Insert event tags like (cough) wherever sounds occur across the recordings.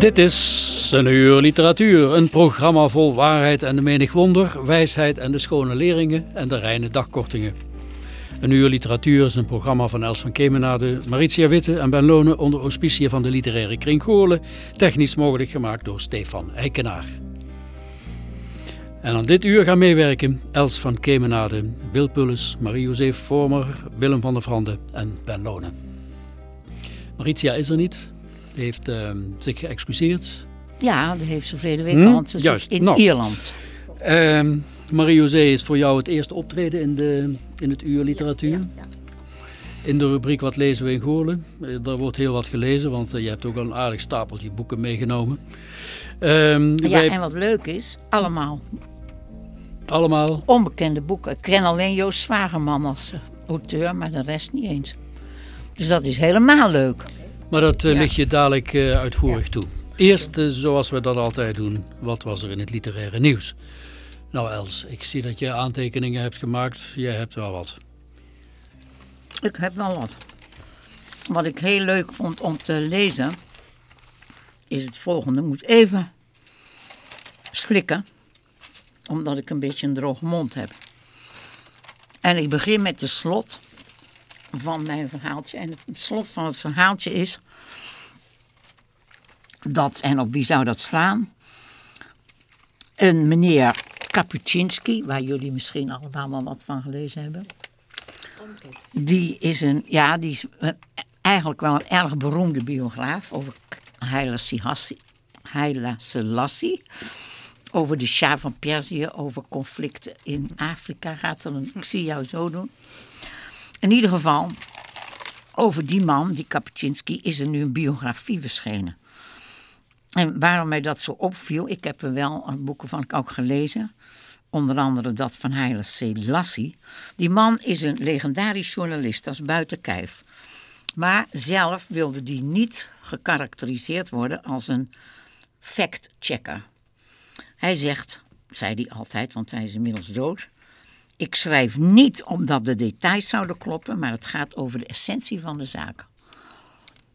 Dit is een uur literatuur, een programma vol waarheid en de menig wonder, wijsheid en de schone leringen en de reine dagkortingen. Een uur literatuur is een programma van Els van Kemenade, Maritia Witte en Ben Lonen onder auspicie van de literaire kring Goorlen, technisch mogelijk gemaakt door Stefan Eikenaar. En aan dit uur gaan meewerken Els van Kemenade, Wil Pulles, Marie-José Vormer, Willem van der Vrande en Ben Lonen. Maritia is er niet, heeft eh, zich geëxcuseerd. Ja, dat heeft ze verleden week Hm? want ze Juist, in nou. Ierland. Ehm Marie-José is voor jou het eerste optreden in, de, in het uur literatuur. In de rubriek Wat lezen we in Goorlen. Eh, Daar wordt heel wat gelezen, want eh, je hebt ook al een aardig stapeltje boeken meegenomen. Ehm, Ja, wij en wat leuk is, allemaal allemaal, onbekende boeken. Ik ken alleen Joost Zwagerman als eh, auteur, maar de rest niet eens. Dus dat is helemaal leuk. Maar dat eh, Ja. ligt je dadelijk eh, uitvoerig toe. Eerst, eh, zoals we dat altijd doen, wat was er in het literaire nieuws? Nou Els, ik zie dat je aantekeningen hebt gemaakt. Jij hebt wel wat. Ik heb wel wat. Wat ik heel leuk vond om te lezen, is het volgende. Ik moet even slikken, omdat ik een beetje een droge mond heb. En ik begin met de slot van mijn verhaaltje. En het slot van het verhaaltje is dat, en op wie zou dat slaan? Een meneer Kapuczynski, waar jullie misschien allemaal wat van gelezen hebben. Die is een, ja, die is eigenlijk wel een erg beroemde biograaf over Haile Selassie. Haile Selassie. Over de Shah van Perzië, over conflicten in Afrika gaat er een, ik zie jou zo doen. In ieder geval, over die man, die Kapuczynski, is er nu een biografie verschenen. En waarom mij dat zo opviel, ik heb er wel boeken van ook gelezen. Onder andere dat van Haile Selassie. Die man is een legendarisch journalist, dat is buiten kijf. Maar zelf wilde die niet gekarakteriseerd worden als een fact-checker. Hij zegt, zei hij altijd, want hij is inmiddels dood... Ik schrijf niet omdat de details zouden kloppen, maar het gaat over de essentie van de zaak.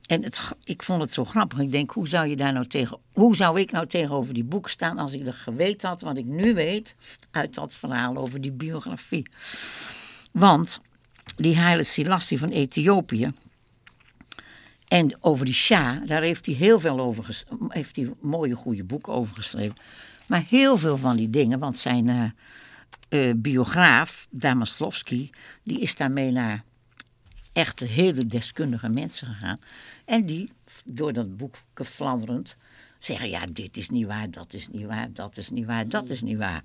En het, ik vond het zo grappig. Ik denk, hoe zou, je daar nou tegen, hoe zou ik nou tegenover die boek staan als ik er geweten had wat ik nu weet uit dat verhaal over die biografie. Want die Haile Selassie van Ethiopië en over die Shah, daar heeft hij heel veel over heeft hij mooie goede boeken over geschreven. Maar heel veel van die dingen, want zijn eh, eh, biograaf, Damaslovski, die is daarmee naar echte hele deskundige mensen gegaan. En die, door dat boek fladderend, zeggen: ja, dit is niet waar, dat is niet waar, dat is niet waar, dat is niet waar.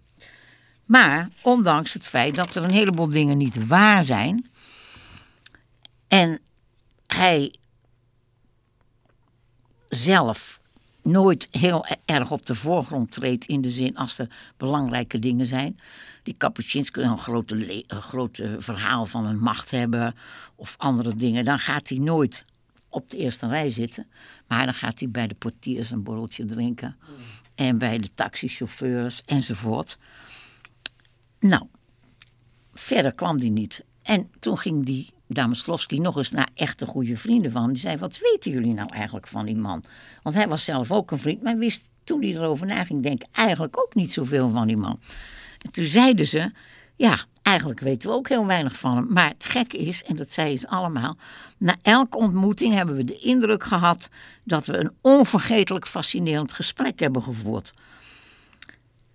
Maar ondanks het feit dat er een heleboel dingen niet waar zijn. En hij zelf nooit heel erg op de voorgrond treedt in de zin als er belangrijke dingen zijn. Die Kapuscinski een grote, een grote verhaal van een machthebber of andere dingen. Dan gaat hij nooit op de eerste rij zitten. Maar dan gaat hij bij de portiers een borreltje drinken. En bij de taxichauffeurs enzovoort. Nou, verder kwam die niet. En toen ging die Damaslovski nog eens naar echte goede vrienden van. Die zei, wat weten jullie nou eigenlijk van die man? Want hij was zelf ook een vriend, maar wist toen hij erover na ging denken... eigenlijk ook niet zoveel van die man. En toen zeiden ze, ja, eigenlijk weten we ook heel weinig van hem. Maar het gekke is, en dat zei ze allemaal, na elke ontmoeting hebben we de indruk gehad dat we een onvergetelijk fascinerend gesprek hebben gevoerd.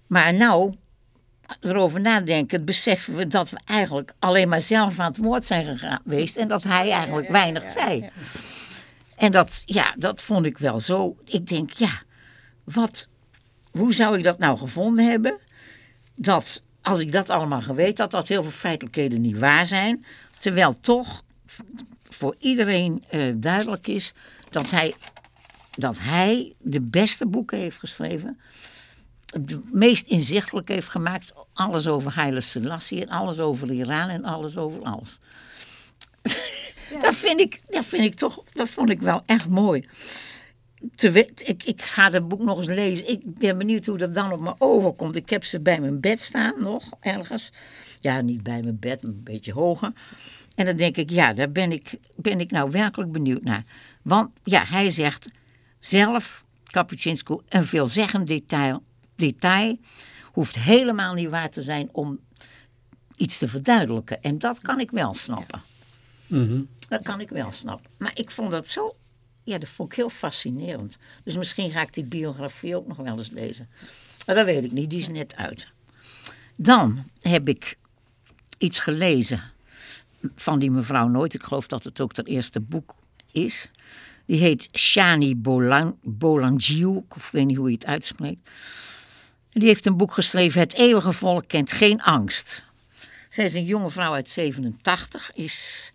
Maar nou, erover nadenken, beseffen we dat we eigenlijk alleen maar zelf aan het woord zijn geweest en dat hij eigenlijk weinig zei. En dat, ja, dat vond ik wel zo. Ik denk, ja, wat, hoe zou ik dat nou gevonden hebben? Dat als ik dat allemaal geweten had, dat heel veel feitelijkheden niet waar zijn. Terwijl toch voor iedereen uh, duidelijk is dat hij, dat hij de beste boeken heeft geschreven. Het meest inzichtelijk heeft gemaakt. Alles over Haile Selassie en alles over Iran en alles over alles. Ja. (laughs) dat, vind ik, dat vind ik toch, dat vond ik wel echt mooi te, ik, ik ga het boek nog eens lezen. Ik ben benieuwd hoe dat dan op me overkomt. Ik heb ze bij mijn bed staan nog ergens. Ja, niet bij mijn bed, een beetje hoger. En dan denk ik, ja, daar ben ik, ben ik nou werkelijk benieuwd naar. Want ja, hij zegt zelf, Kapuscinski, een veelzeggend detail, detail hoeft helemaal niet waar te zijn om iets te verduidelijken. En dat kan ik wel snappen. Mm Dat kan ik wel snappen. Maar ik vond dat zo ja, dat vond ik heel fascinerend. Dus misschien ga ik die biografie ook nog wel eens lezen. Maar dat weet ik niet, die is net uit. Dan heb ik iets gelezen van die mevrouw Nooit. Ik geloof dat het ook haar eerste boek is. Die heet Shani Bolan, Bolangiou, of ik weet niet hoe je het uitspreekt. Die heeft een boek geschreven, Het eeuwige volk kent geen angst. Zij is een jonge vrouw uit 87, is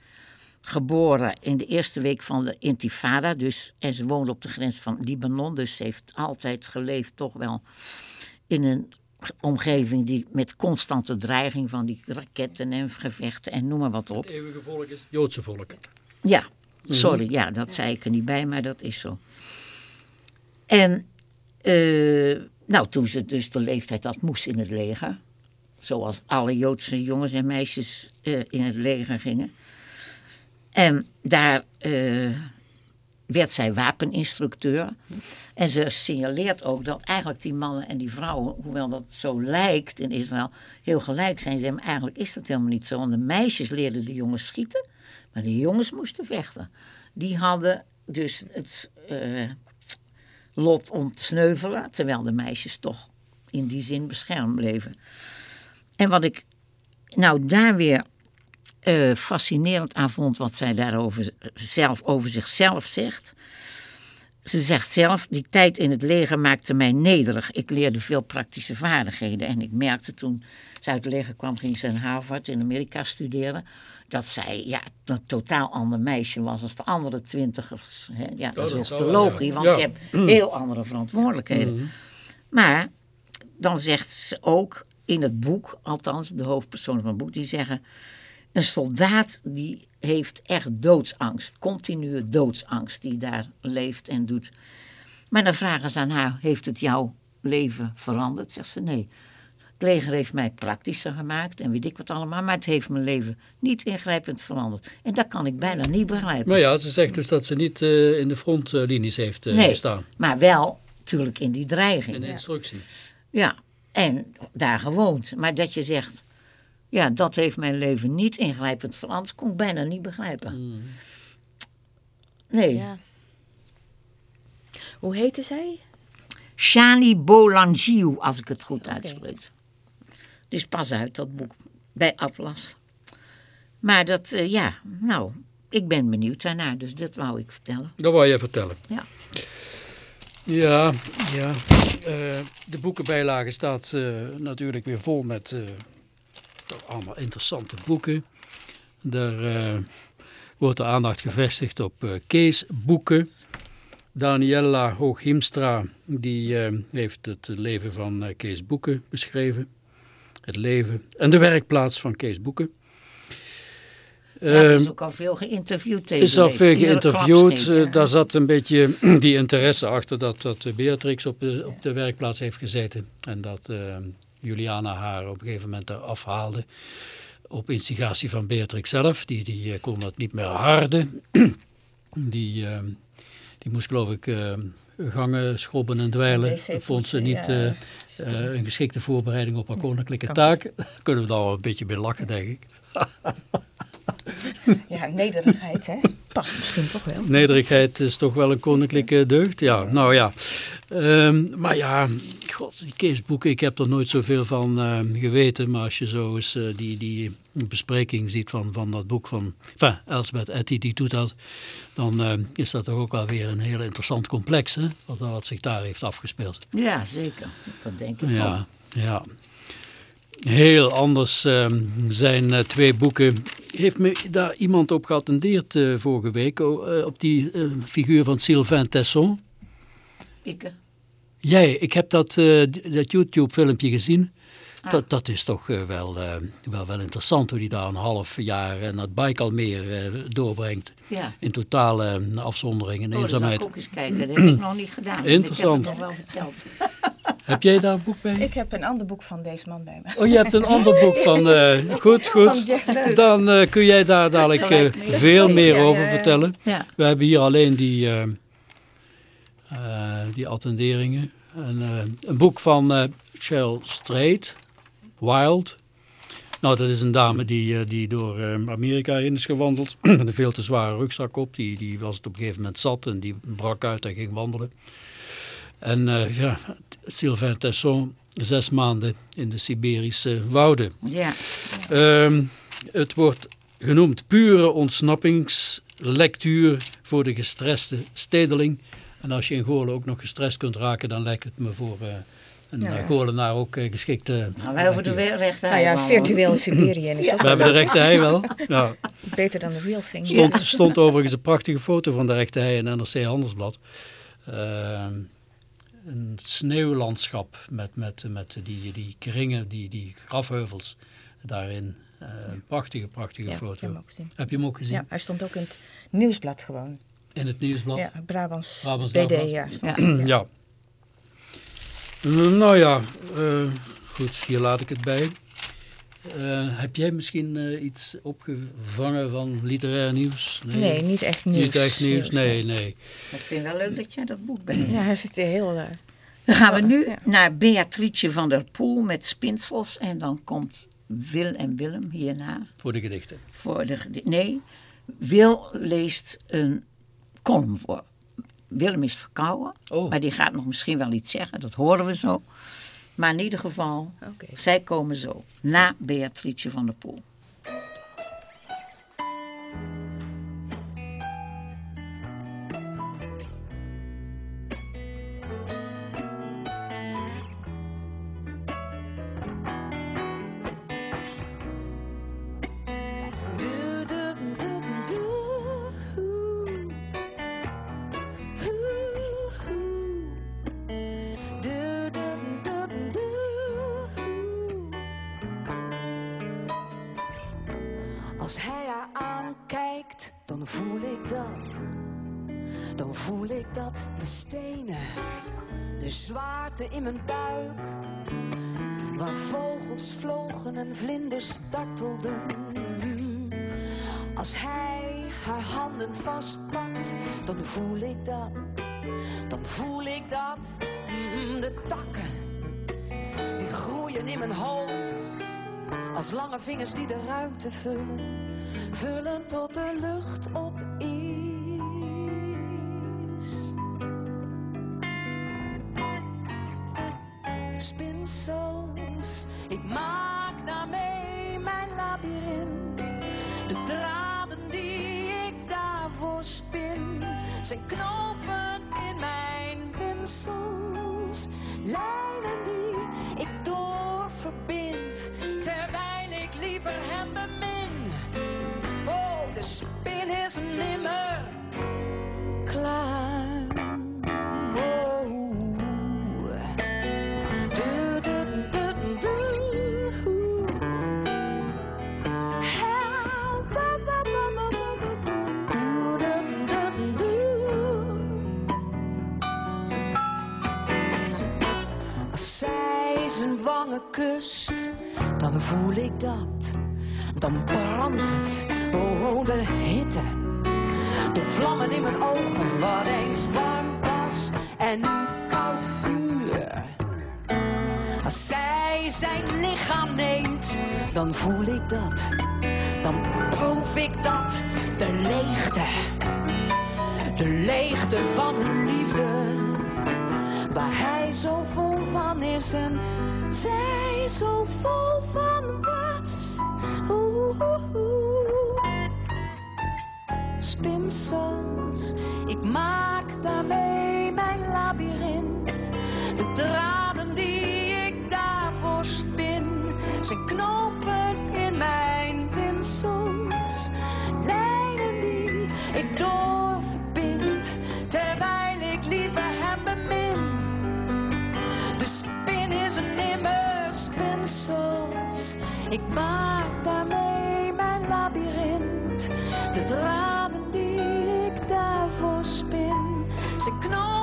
geboren in de eerste week van de intifada. Dus, en ze woonde op de grens van Libanon. Dus ze heeft altijd geleefd toch wel in een omgeving die met constante dreiging van die raketten en gevechten en noem maar wat op. Het eeuwige volk is het Joodse volk. Ja, mhm. sorry, ja, dat zei ik er niet bij, maar dat is zo. En uh, nou, toen ze dus de leeftijd had, moest in het leger. Zoals alle Joodse jongens en meisjes uh, in het leger gingen. En daar uh, werd zij wapeninstructeur. En ze signaleert ook dat eigenlijk die mannen en die vrouwen, hoewel dat zo lijkt in Israël, heel gelijk zijn. Ze maar eigenlijk is dat helemaal niet zo. Want de meisjes leerden de jongens schieten, maar de jongens moesten vechten. Die hadden dus het uh, lot om te sneuvelen, terwijl de meisjes toch in die zin beschermd bleven. En wat ik nou daar weer uh, fascinerend aan vond wat zij daarover zelf, over zichzelf zegt. Ze zegt zelf, die tijd in het leger maakte mij nederig. Ik leerde veel praktische vaardigheden. En ik merkte toen ze uit het leger kwam, ging ze in Harvard in Amerika studeren. Dat zij ja, een totaal ander meisje was als de andere twintigers. Hè. Ja, dat, is ook te logisch, want je hebt heel andere verantwoordelijkheden. Mhm. Maar dan zegt ze ook in het boek, althans de hoofdpersonen van het boek, die zeggen een soldaat die heeft echt doodsangst, continue doodsangst die daar leeft en doet. Maar dan vragen ze aan haar, heeft het jouw leven veranderd? Zegt ze, nee. Het leger heeft mij praktischer gemaakt en weet ik wat allemaal, maar het heeft mijn leven niet ingrijpend veranderd. En dat kan ik bijna niet begrijpen. Maar ja, ze zegt dus dat ze niet uh, in de frontlinies heeft uh, nee, gestaan. maar wel natuurlijk in die dreiging. In de instructie. Ja, en daar gewoond. Maar dat je zegt, ja, dat heeft mijn leven niet ingrijpend veranderd. Kon ik bijna niet begrijpen. Hmm. Nee. Ja. Hoe heette zij? Shani Bolangiou, als ik het goed uitspreek. Dus pas uit, dat boek. Bij Atlas. Maar dat, uh, ja, nou, ik ben benieuwd daarnaar. Dus dat wou ik vertellen. Dat wou je vertellen. Ja. Ja, ja. Uh, de boekenbijlage staat uh, natuurlijk weer vol met allemaal interessante boeken. Daar uh, wordt de aandacht gevestigd op uh, Kees boeken. Daniela Hooghiemstra die uh, heeft het leven van Kees Boeken beschreven. Het leven en de werkplaats van Kees Boeken. Ja, er is ook al veel geïnterviewd. Er is al veel geïnterviewd. Daar zat een beetje (clears throat) die interesse achter dat, dat Beatrix op de, op de werkplaats heeft gezeten. En dat Juliana haar op een gegeven moment eraf haalde. Op instigatie van Beatrix zelf. Die, die eh, kon dat niet meer harden. (clears throat) die, ehm, die moest geloof ik ehm, gangen schrobben en wc-poetsen, Vond ze niet ja. eh, eh, een geschikte voorbereiding op haar koninklijke taak. Daar (laughs) kunnen we daar wel een beetje bij lachen, denk ik. Ja, nederigheid, hè? Past misschien toch wel. Nederigheid is toch wel een koninklijke deugd. Ja, nou ja. Ehm, maar ja, god, die Keesboeken, ik heb er nooit zoveel van ehm, geweten. Maar als je zo eens eh, die, die bespreking ziet van, van dat boek van enfin, Elsbeth Etty, die doet dat. Dan ehm, is dat toch ook wel weer een heel interessant complex, hè? Wat, wat zich daar heeft afgespeeld. Ja, zeker. Dat denk ik. Ja, ja. Heel anders ehm, zijn eh, twee boeken. Heeft me daar iemand op geattendeerd eh, vorige week, eh, op die figuur van Sylvain Tesson? Ik, Jij, ik heb dat, dat YouTube-filmpje gezien. Ah. Dat, dat is toch eh, wel, eh, wel, wel interessant hoe hij daar een half jaar eh, naar het Baikalmeer eh, doorbrengt. ja. In totale afzondering en Oh, eenzaamheid. ik ook eens kijken. Dat heb ik nog niet gedaan. Interessant. Ik heb het nog wel verteld. (laughs) Heb jij daar een boek bij? Ik heb een ander boek van deze man bij me. Oh, je hebt een ander boek van... eh, (laughs) goed, goed. Dan kun jij daar dadelijk veel meer over vertellen. Ja. We hebben hier alleen die, die attenderingen. En, eh, een boek van eh Cheryl Strait, Wild. Nou, dat is een dame die, eh, die door eh, Amerika heen is gewandeld. (clears throat) Met een veel te zware rugzak op. Die, die was het op een gegeven moment zat en die brak uit en ging wandelen. En eh, ja, Sylvain Tesson, zes maanden in de Siberische wouden. Ja. Ehm, het wordt genoemd pure ontsnappingslectuur voor de gestreste stedeling. En als je in Goorlen ook nog gestrest kunt raken, dan lijkt het me voor eh, een Ja. ja. Goorlenaar ook eh, geschikt. eh, Nou, wij over de rechte Nou ja, virtueel Siberië is (laughs) ook We hebben de rechte hei wel. (laughs) Ja. beter dan de real thing. Stond, stond overigens een prachtige foto van de rechte hei in NRC Handelsblad. Ehm, een sneeuwlandschap met, met, met die, die kringen, die, die grafheuvels daarin. Eh, een prachtige, prachtige Ja, foto. heb hem ook gezien. Heb je hem ook gezien? Ja, hij stond ook in het nieuwsblad gewoon. In het nieuwsblad? Ja, Brabants, Brabants BD, ja. Ja. Mm, Nou ja, eh, goed, hier laat ik het bij. Eh, heb jij misschien eh, iets opgevangen van literair nieuws? Nee, niet echt nieuws. Niet echt nieuws, nee, nee. Ik vind het wel leuk dat jij dat boek bent. Ja, hij zit heel... eh, Dan gaan we nu Ja. naar Beatrice van der Poel met spinsels. En dan komt Wil en Willem hierna. Voor de gedichten. Voor de, nee, Wil leest een column voor. Willem is verkouden, Oh. maar die gaat nog misschien wel iets zeggen. Dat horen we zo. Maar in ieder geval, zij komen zo. Na Beatrice van der Poel. De stenen, de zwaarte in mijn buik. Waar vogels vlogen en vlinders dartelden. Als hij haar handen vastpakt, dan voel ik dat. Dan voel ik dat. Mm, De takken, die groeien in mijn hoofd. Als lange vingers die de ruimte vullen, vullen tot de lucht op dan voel ik dat. Dan brandt het, oh, de hitte. De vlammen in mijn ogen, wat eens warm was en nu koud vuur. Als zij zijn lichaam neemt, dan voel ik dat. Dan proef ik dat, de leegte. De leegte van hun liefde. Waar hij zo vol van is en zij zo vol van was. Oeh. Spinsels, ik maak daarmee mijn labyrint. De draden die ik daarvoor spin, zijn knopen in mijn winsels. Ik maak daarmee mijn labyrint. De draden die ik daarvoor spin. Ze knopen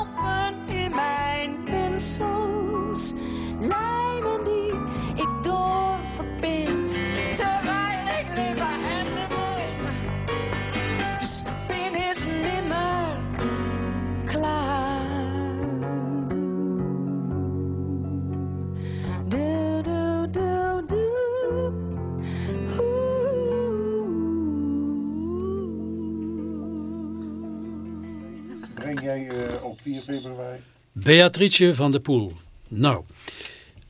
4 februari? Beatrice van de Poel. Nou,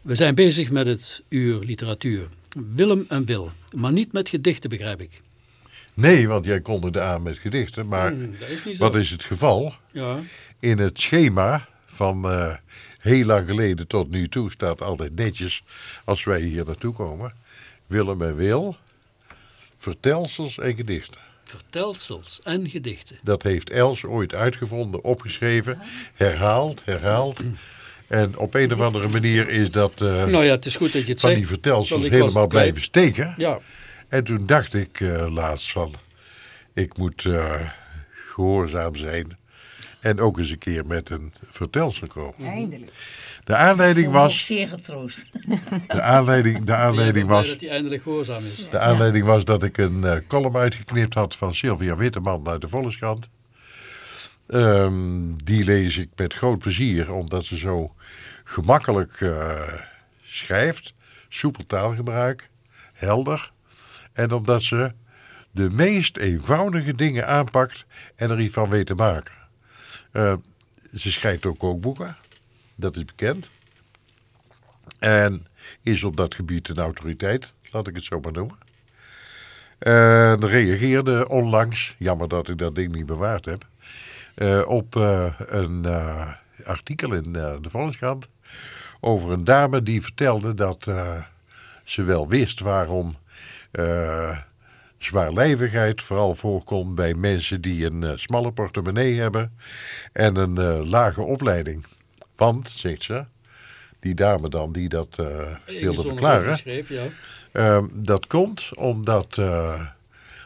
we zijn bezig met het uur literatuur. Willem en Wil, maar niet met gedichten begrijp ik. Nee, want jij kondigde aan met gedichten. Maar Hmm, dat is wat is het geval? Ja, In het schema van eh, heel lang geleden tot nu toe staat altijd netjes, als wij hier naartoe komen, Willem en Wil, vertelsels en gedichten. Vertelsels en gedichten. Dat heeft Els ooit uitgevonden, opgeschreven, herhaald, herhaald. En op een of andere manier is dat eh, Nou ja, het is goed dat je het van zegt. die vertelsels helemaal blijven steken. Ja, En toen dacht ik eh, laatst van, ik moet eh, gehoorzaam zijn. En ook eens een keer met een vertelsel komen. Eindelijk. De aanleiding was, zeer getroost. (laughs) de aanleiding, de ben aanleiding blij was, dat hij eindelijk gehoorzaam is. de aanleiding was dat ik een eh, column uitgeknipt had van Sylvia Witteman uit de Volkskrant. Ehm, die lees ik met groot plezier, omdat ze zo gemakkelijk eh, schrijft, soepel taalgebruik, helder. En omdat ze de meest eenvoudige dingen aanpakt en er iets van weet te maken. Eh, ze schrijft ook kookboeken, dat is bekend. En is op dat gebied een autoriteit, laat ik het zo maar noemen. En reageerde onlangs, jammer dat ik dat ding niet bewaard heb, eh, op eh, een eh, artikel in eh, de Volkskrant over een dame die vertelde dat eh, ze wel wist waarom eh, zwaarlijvigheid vooral voorkomt bij mensen die een eh, smalle portemonnee hebben en een eh, lage opleiding. Want, zegt ze, die dame dan die dat eh, wilde verklaren, Schreef, ja. Ehm, dat komt omdat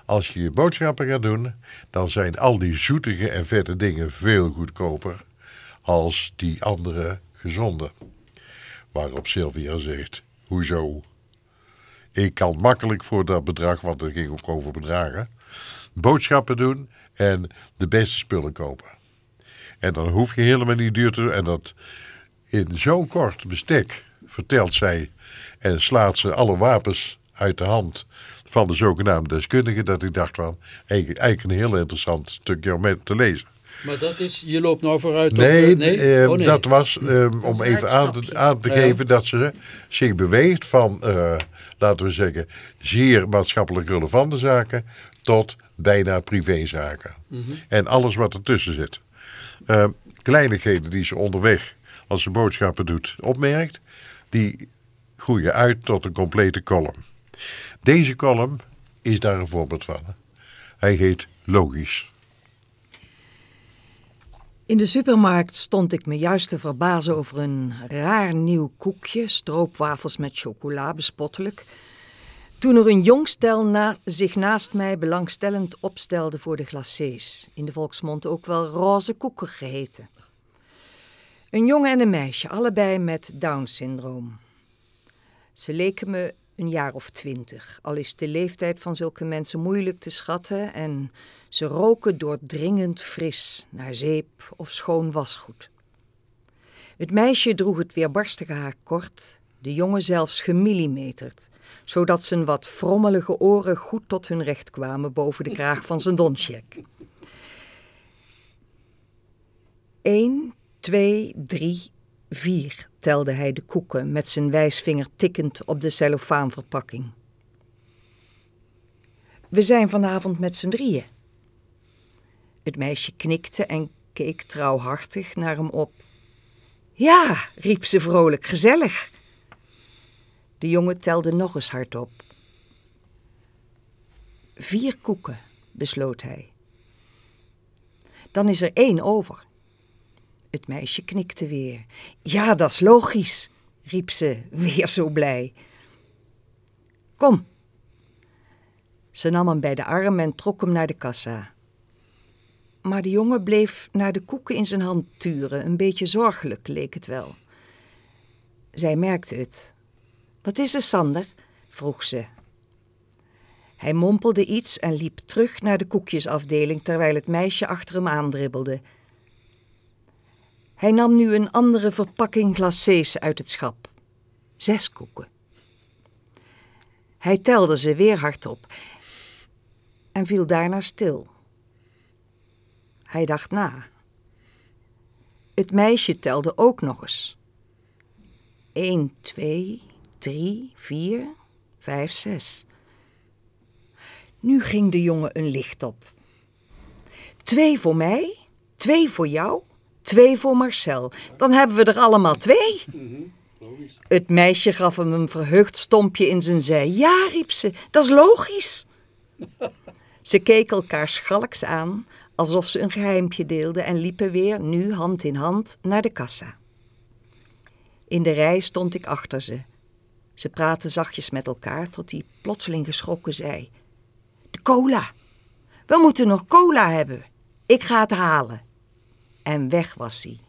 als je je boodschappen gaat doen, dan zijn al die zoetige en vette dingen veel goedkoper als die andere gezonde. Waarop Sylvia zegt, hoezo? Ik kan makkelijk voor dat bedrag, want er ging ook over bedragen, boodschappen doen en de beste spullen kopen. En dan hoef je helemaal niet duur te doen. En dat in zo'n kort bestek vertelt zij en slaat ze alle wapens uit de hand van de zogenaamde deskundigen. Dat ik dacht van, eigenlijk een heel interessant stukje om te lezen. Maar dat is, je loopt nou vooruit op... Nee, eh, nee? eh, Oh, nee. dat was ehm, om even aan te, aan geven dat ze zich beweegt van, eh, laten we zeggen, zeer maatschappelijk relevante zaken tot bijna privézaken. Mhm. En alles wat ertussen zit. Eh, kleinigheden die ze onderweg, als ze boodschappen doet, opmerkt, die groeien uit tot een complete column. Deze column is daar een voorbeeld van. Hij heet Logisch. In de supermarkt stond ik me juist te verbazen over een raar nieuw koekje, stroopwafels met chocola, bespottelijk. Toen er een jong stel zich naast mij belangstellend opstelde voor de glacés, in de volksmond ook wel roze koeken geheten. Een jongen en een meisje, allebei met Down-syndroom. Ze leken me een jaar of twintig, al is de leeftijd van zulke mensen moeilijk te schatten en ze roken doordringend fris naar zeep of schoon wasgoed. Het meisje droeg het weerbarstige haar kort, de jongen zelfs gemillimeterd, zodat zijn wat frommelige oren goed tot hun recht kwamen boven de kraag van zijn doncheck. Eén, twee, drie, vier telde hij de koeken met zijn wijsvinger tikkend op de cellofaanverpakking. We zijn vanavond met z'n drieën. Het meisje knikte en keek trouwhartig naar hem op. Ja, riep ze vrolijk, gezellig. De jongen telde nog eens hardop. Vier koeken, besloot hij. Dan is er één over. Het meisje knikte weer. Ja, dat is logisch, riep ze, weer zo blij. Kom. Ze nam hem bij de arm en trok hem naar de kassa. Maar de jongen bleef naar de koeken in zijn hand turen, een beetje zorgelijk leek het wel. Zij merkte het. Wat is er, Sander? vroeg ze. Hij mompelde iets en liep terug naar de koekjesafdeling terwijl het meisje achter hem aandribbelde. Hij nam nu een andere verpakking glacés uit het schap. Zes koeken. Hij telde ze weer hardop en viel daarna stil. Hij dacht na. Het meisje telde ook nog eens. Eén, twee, drie, vier, vijf, zes. Nu ging de jongen een licht op. Twee voor mij, twee voor jou, twee voor Marcel. Dan hebben we er allemaal twee. Het meisje gaf hem een verheugd stompje in zijn zij. Ja, riep ze, dat is logisch. Ze keken elkaar schalks aan, alsof ze een geheimpje deelden en liepen weer, nu hand in hand, naar de kassa. In de rij stond ik achter ze. Ze praten zachtjes met elkaar tot hij plotseling geschrokken zei: De cola! We moeten nog cola hebben. Ik ga het halen. En weg was hij.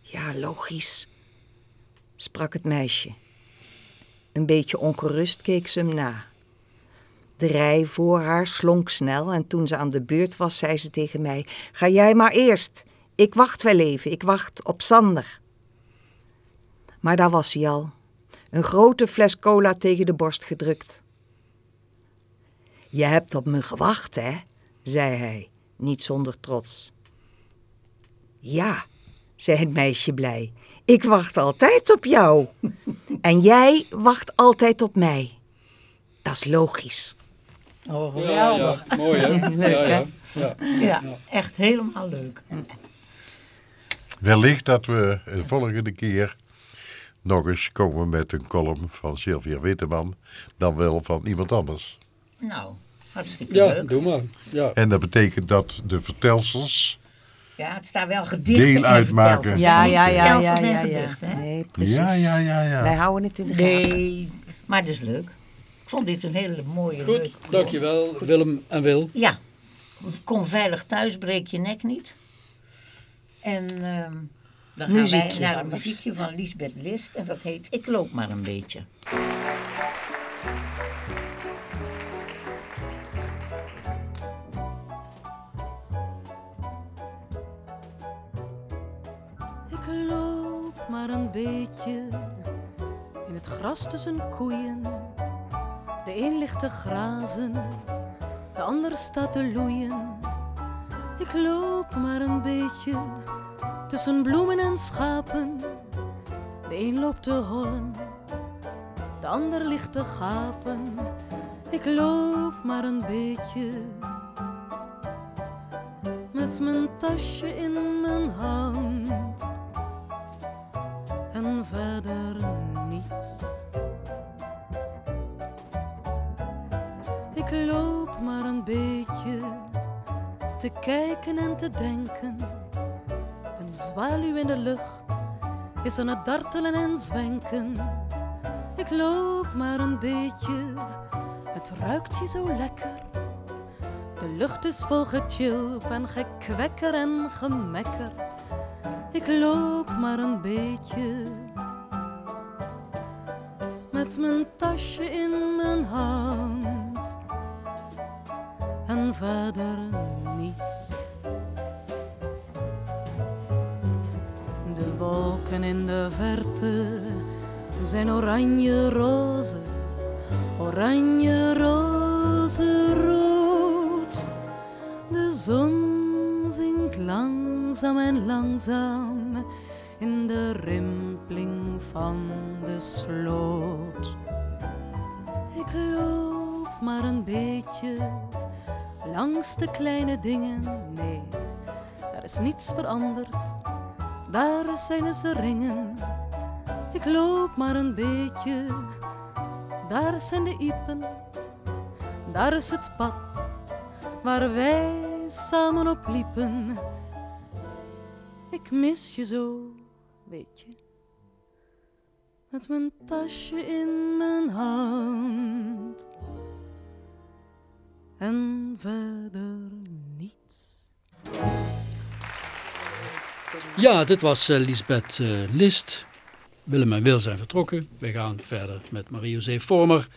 Ja, logisch, sprak het meisje. Een beetje ongerust keek ze hem na. De rij voor haar slonk snel en toen ze aan de beurt was, zei ze tegen mij: Ga jij maar eerst. Ik wacht wel even, ik wacht op Sander. Maar daar was hij al, een grote fles cola tegen de borst gedrukt. Je hebt op me gewacht, hè? zei hij, niet zonder trots. Ja, zei het meisje blij. Ik wacht altijd op jou. (laughs) En jij wacht altijd op mij. Dat is logisch. Oh, Ja, geweldig. ja, mooi hè? (laughs) Leuk, ja, hè? ja, ja. Ja, echt helemaal leuk. Wellicht dat we de volgende keer nog eens komen met een column van Sylvia Witteman, dan wel van iemand anders. Nou, hartstikke Ja, leuk. doe maar. Ja. En dat betekent dat de vertelsels Ja, het staat wel gedichten Deel in uitmaken. Ja, ja, ja, ja, ja, ja. hè? Nee, precies. Ja, ja, ja, ja. Wij houden het in de gaten. Nee, maar dat is leuk. Ik vond dit een hele mooie, Goed, dankjewel Willem en Wil. Ja, kom veilig thuis, breek je nek niet. En ehm, dan gaan Muziekje. wij naar een muziekje van Lisbeth List en dat heet Ik loop maar een beetje. Maar een beetje in het gras tussen koeien. De een ligt te grazen, de ander staat te loeien. Ik loop maar een beetje tussen bloemen en schapen. De een loopt te hollen, de ander ligt te gapen. Ik loop maar een beetje met mijn tasje in mijn hand en verder niets. Ik loop maar een beetje te kijken en te denken. Een zwaluw in de lucht is aan het dartelen en zwenken. Ik loop maar een beetje, het ruikt hier zo lekker. De lucht is vol getjilp en gekwekker en gemekker. Ik loop maar een beetje met mijn tasje in mijn hand en verder niets. De wolken in de verte zijn oranje roze, oranje roze rood. De zon zinkt langzaam en langzaam in de rimpeling van de sloot. Ik loop maar een beetje langs de kleine dingen. Nee, er is niets veranderd. Daar zijn ze ringen. Ik loop maar een beetje. Daar zijn de iepen. Daar is het pad waar wij samen op liepen. Ik mis je zo, weet je. Met mijn tasje in mijn hand. En verder niets. Ja, dit was eh, Lisbeth eh, List. Willem en Wil zijn vertrokken. We gaan verder met Marie-José Vormer.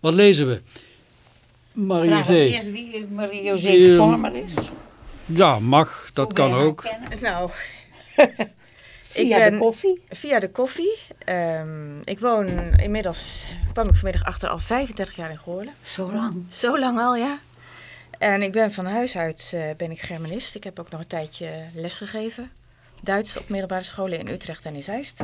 Wat lezen we? Vraag Marie-José. eerst wie Marie-José Ehm, Vormer is. Ja, mag. Dat Hoe kan ook. Nou, (laughs) Via ben- de koffie. via de koffie. Ehm, ik woon inmiddels, kwam ik vanmiddag achter, al 35 jaar in Goorlen. Zo lang. Zo lang al, ja. En ik ben van huis uit eh, ben ik Germanist. Ik heb ook nog een tijdje lesgegeven. Duits op middelbare scholen in Utrecht en in Zeist.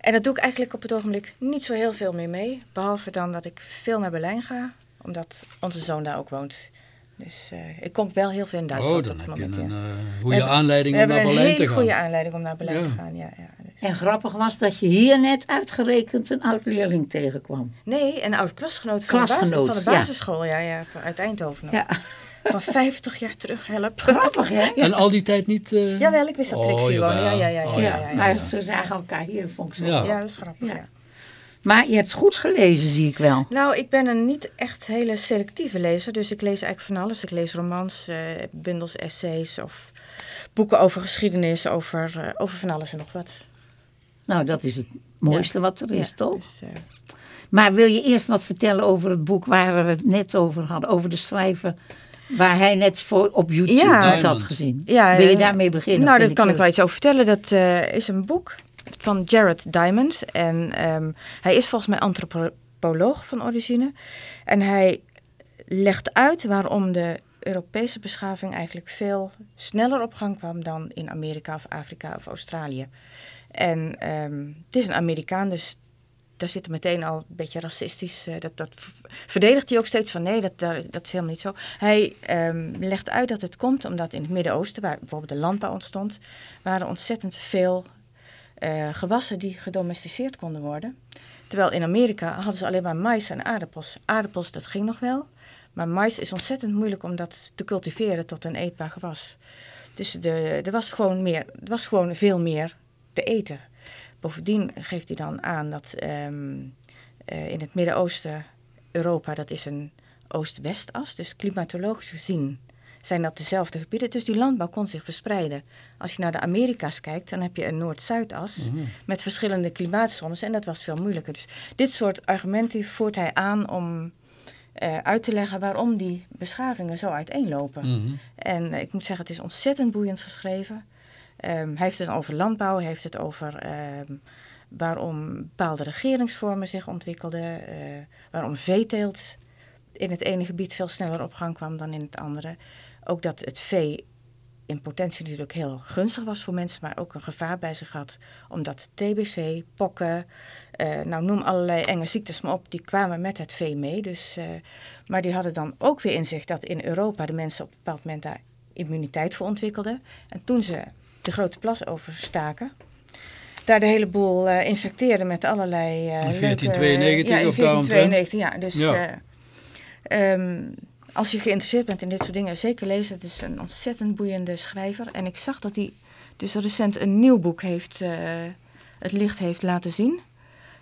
En dat doe ik eigenlijk op het ogenblik niet zo heel veel meer mee. Behalve dan dat ik veel naar Berlijn ga. Omdat onze zoon daar ook woont. Dus eh, ik kom wel heel veel in Duitsland Oh, op dan het heb je moment. een ja. eh, We goede hebben- aanleiding We om hebben naar een Berlijn te hele gaan. goede aanleiding om naar Berlijn Ja. te gaan. Ja, ja. Dus- En grappig was dat je hier net uitgerekend een oud leerling tegenkwam. Nee, een oud klasgenoot van, de, basis, van de basisschool. Ja, ja, van- uit Eindhoven. nog. Ja, (laughs) Van 50 jaar terug, help. grappig hè? En al die tijd niet... eh, Jawel, ik wist dat Oh, Trixie woonde. Ja, ja, ja. ja, Oh, ja, Ja, ja, ja. maar ze zagen elkaar hier, vond ik zo. Ja. Ja, dat is grappig, Ja. Maar je hebt goed gelezen, zie ik wel. Nou, ik ben een niet echt hele selectieve lezer. Dus ik lees eigenlijk van alles. Ik lees romans, eh, bundels, essays of boeken over geschiedenis, over, eh, over van alles en nog wat. Nou, dat is het mooiste wat er is, Ja, toch? Dus, eh, Maar wil je eerst wat vertellen over het boek waar we het net over hadden? Over de schrijver waar hij net voor op YouTube Ja. iets had gezien. wil je daarmee beginnen? Nou, daar kan ik wel iets over vertellen. Dat is een boek van Jared Diamond. En ehm, hij is volgens mij antropoloog van origine. En hij legt uit waarom de Europese beschaving eigenlijk veel sneller op gang kwam dan in Amerika of Afrika of Australië. En ehm, het is een Amerikaan, dus daar zit meteen al een beetje racistisch. eh, dat, dat verdedigt hij ook steeds van nee, dat, dat, dat is helemaal niet zo. Hij ehm, legt uit dat het komt omdat in het Midden-Oosten, waar bijvoorbeeld de landbouw ontstond, waren ontzettend veel eh, gewassen die gedomesticeerd konden worden. Terwijl in Amerika hadden ze alleen maar mais en aardappels. Aardappels, dat ging nog wel. Maar mais is ontzettend moeilijk om dat te cultiveren tot een eetbaar gewas. Dus de, er, was gewoon meer, er was gewoon veel meer te eten. Bovendien geeft hij dan aan dat ehm, eh, in het Midden-Oosten, Europa, dat is een oost-west-as. Dus klimatologisch gezien zijn dat dezelfde gebieden. Dus die landbouw kon zich verspreiden. Als je naar de Amerika's kijkt, dan heb je een Noord-Zuidas met verschillende klimaatzones. En dat was veel moeilijker. Dus dit soort argumenten voert hij aan om eh, uit te leggen waarom die beschavingen zo uiteenlopen. Mhm. En eh, ik moet zeggen, het is ontzettend boeiend geschreven. Ehm, hij heeft het over landbouw, hij heeft het over ehm, waarom bepaalde regeringsvormen zich ontwikkelden, eh, waarom veeteelt in het ene gebied veel sneller op gang kwam dan in het andere. Ook dat het vee in potentie natuurlijk heel gunstig was voor mensen, maar ook een gevaar bij zich had. Omdat TBC, pokken, eh, nou noem allerlei enge ziektes maar op, die kwamen met het vee mee. Dus, eh, maar die hadden dan ook weer in zich dat in Europa de mensen op een bepaald moment daar immuniteit voor ontwikkelden. En toen ze de grote plas overstaken, daar de hele boel eh, infecteerden met allerlei... In leuke- 1492 ja, in of daaromtrent? 1492, ja. Dus Ja. eh, ehm, als je geïnteresseerd bent in dit soort dingen, zeker lezen. Het is een ontzettend boeiende schrijver. En ik zag dat hij dus recent een nieuw boek heeft, eh, het licht heeft laten zien.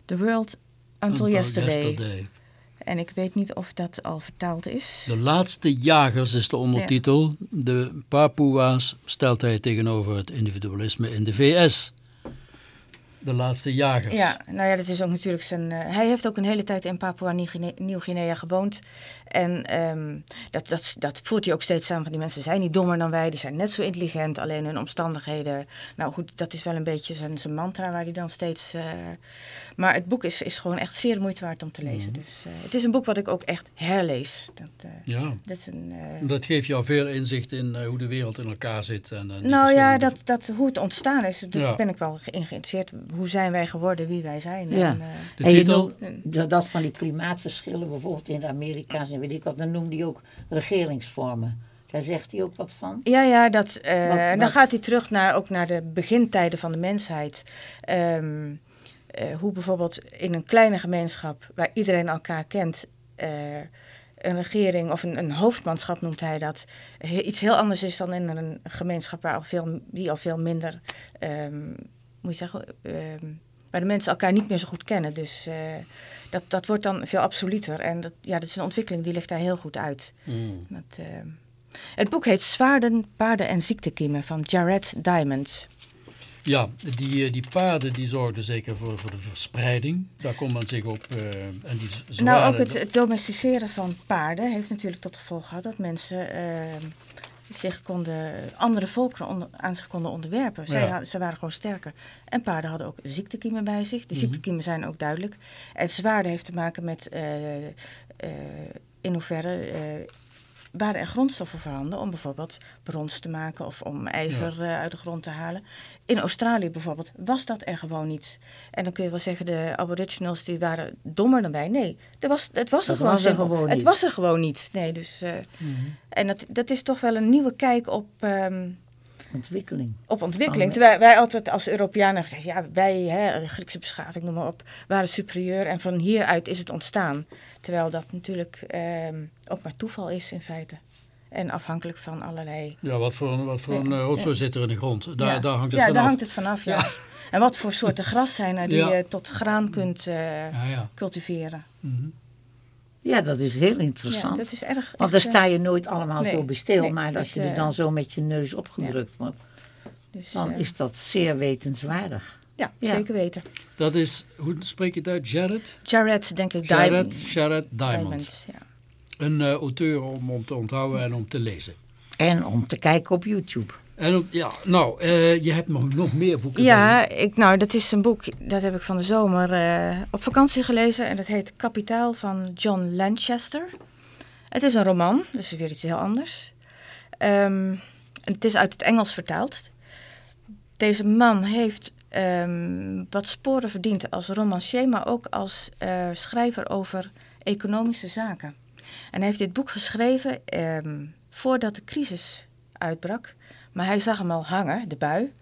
The World Until, yesterday. En ik weet niet of dat al vertaald is. De laatste jagers is de ondertitel. De Papua's stelt hij tegenover het individualisme in de VS. De laatste jagers. Ja, nou ja, dat is ook natuurlijk zijn. eh, hij heeft ook een hele tijd in Papua Nieuw-Guinea Nieuw-Guinea gewoond. En ehm, dat, dat, dat voert hij ook steeds samen van die mensen zijn niet dommer dan wij, die zijn net zo intelligent, alleen hun omstandigheden. Nou goed, dat is wel een beetje zijn, zijn mantra waar hij dan steeds. eh, maar het boek is, is gewoon echt zeer moeite waard om te lezen. Mhm. Dus eh, het is een boek wat ik ook echt herlees. Dat, Ja. dat is een. Dat geeft jou veel inzicht in hoe de wereld in elkaar zit. En, nou ja, dat, dat, hoe het ontstaan is, daar Ja. ben ik wel in geïnteresseerd. Hoe zijn wij geworden wie wij zijn? Ja. En, eh, De en je titel, noemt dat- dat van die klimaatverschillen, bijvoorbeeld in de Amerika's en weet ik wat, dan noemde hij ook regeringsvormen. Daar zegt hij ook wat van. Ja, ja, dat, eh, Wat- en dan gaat hij terug naar, ook naar de begintijden van de mensheid. Ehm, eh, hoe bijvoorbeeld in een kleine gemeenschap waar iedereen elkaar kent, eh, een regering of een, een hoofdmanschap noemt hij dat, he- iets heel anders is dan in een gemeenschap waar al veel, die al veel minder, ehm, moet je zeggen, ehm, waar de mensen elkaar niet meer zo goed kennen. Dus eh, dat, dat wordt dan veel absoluter. En dat, ja, dat is een ontwikkeling die ligt daar heel goed uit. Mm. Dat, eh, het boek heet Zwaarden, Paarden en Ziektekiemen van Jared Diamond. Ja, die, eh, die paarden die zorgden zeker voor, voor de verspreiding. Daar kon men zich op... eh, en die z- Nou, ook zwaarden- het, het domesticeren van paarden heeft natuurlijk tot gevolg gehad dat mensen eh, zich konden, andere volkeren onder- aan zich konden onderwerpen. Zij Ja. hadden- ze waren gewoon sterker. En paarden hadden ook ziektekiemen bij zich. Die Mhm. ziektekiemen zijn ook duidelijk. En zwaarden heeft te maken met eh, eh, in hoeverre eh, waren er grondstoffen voorhanden om bijvoorbeeld brons te maken of om ijzer eh, uit de grond te halen. In Australië bijvoorbeeld was dat er gewoon niet. En dan kun je wel zeggen, de aboriginals die waren dommer dan wij. Nee, er was, het was er gewoon was er gewoon Het niet. was er gewoon niet. Nee, dus, eh, Mhm. en dat, dat is toch wel een nieuwe kijk op, ehm, Ontwikkeling. op ontwikkeling. Terwijl wij altijd als Europeanen gezegd, ja, wij, hè, de Griekse beschaving, noem maar op, waren superieur. En van hieruit is het ontstaan. Terwijl dat natuurlijk ehm, ook maar toeval is in feite. En afhankelijk van allerlei... Ja, wat voor, een- wat voor Ja, een uh, rotzooi ja. zit er in de grond? Daar, ja, daar hangt het ja, vanaf. daar hangt het vanaf, ja. En wat voor soorten gras zijn er die Ja. je tot graan kunt eh, Ja, ja. cultiveren. Ja, dat is heel Ja, interessant. dat is erg... Want daar eh, sta je nooit allemaal nee, zo bij stil. nee, maar dat, als je er eh, dan zo met je neus opgedrukt wordt, dus, dan eh, is dat zeer wetenswaardig. ja, ja. zeker weten. Dat is, hoe spreek je het uit? Jared? Jared, denk ik, Jared, Diamond. Jared Diamond. Diamond, ja. Een eh, auteur om, om te onthouden en om te lezen. En om te kijken op YouTube. En ja, nou, eh, je hebt nog, nog meer boeken. Ja, ik, nou, dat is een boek, dat heb ik van de zomer eh, op vakantie gelezen. En dat heet Kapitaal van John Lanchester. Het is een roman, dus weer iets heel anders. Ehm, het is uit het Engels vertaald. Deze man heeft ehm, wat sporen verdiend als romancier, maar ook als eh, schrijver over economische zaken. En hij heeft dit boek geschreven ehm, voordat de crisis uitbrak. Maar hij zag hem al hangen, de bui.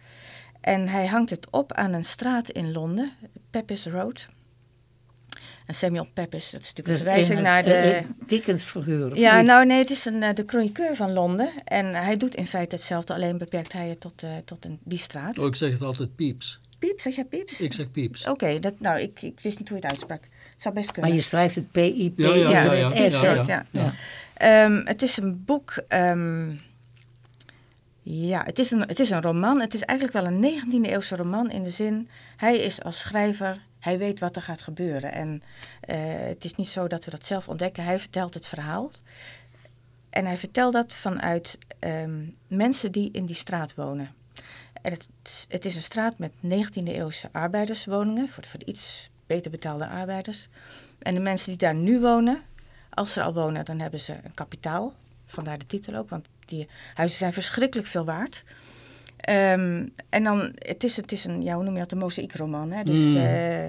En hij hangt het op aan een straat in Londen, Pepys Road. En Samuel Pepys, dat is natuurlijk een verwijzing in- naar de... Dickens verhuur. of Ja, niet? nou nee, het is een, eh, de chroniqueur van Londen. En hij doet in feite hetzelfde, alleen beperkt hij het tot, eh, tot een, die straat. Oh, ik zeg het altijd pieps. Piep, zeg jij pieps? Ik zeg pieps. Oké, dat nou, ik, ik wist niet hoe je het uitsprak. Het zou best kunnen. Maar je schrijft het P-I-P Ja, ja, ja, met ja, het S, ja, ja. Ehm, het is een boek. ehm, ja, het is een, het is een roman. Het is eigenlijk wel een 19e eeuwse roman in de zin. Hij is als schrijver. Hij weet wat er gaat gebeuren. En eh, het is niet zo dat we dat zelf ontdekken. Hij vertelt het verhaal. En hij vertelt dat vanuit ehm, mensen die in die straat wonen. En het, het is een straat met 19e eeuwse arbeiderswoningen. Voor voor iets beter betaalde arbeiders. En de mensen die daar nu wonen. Als ze er al wonen, dan hebben ze een kapitaal. Vandaar de titel ook, want die huizen zijn verschrikkelijk veel waard. Ehm, en dan, het is, het is een, ja, hoe noem je dat, een mozaïekroman. Hè? Dus Mm. eh,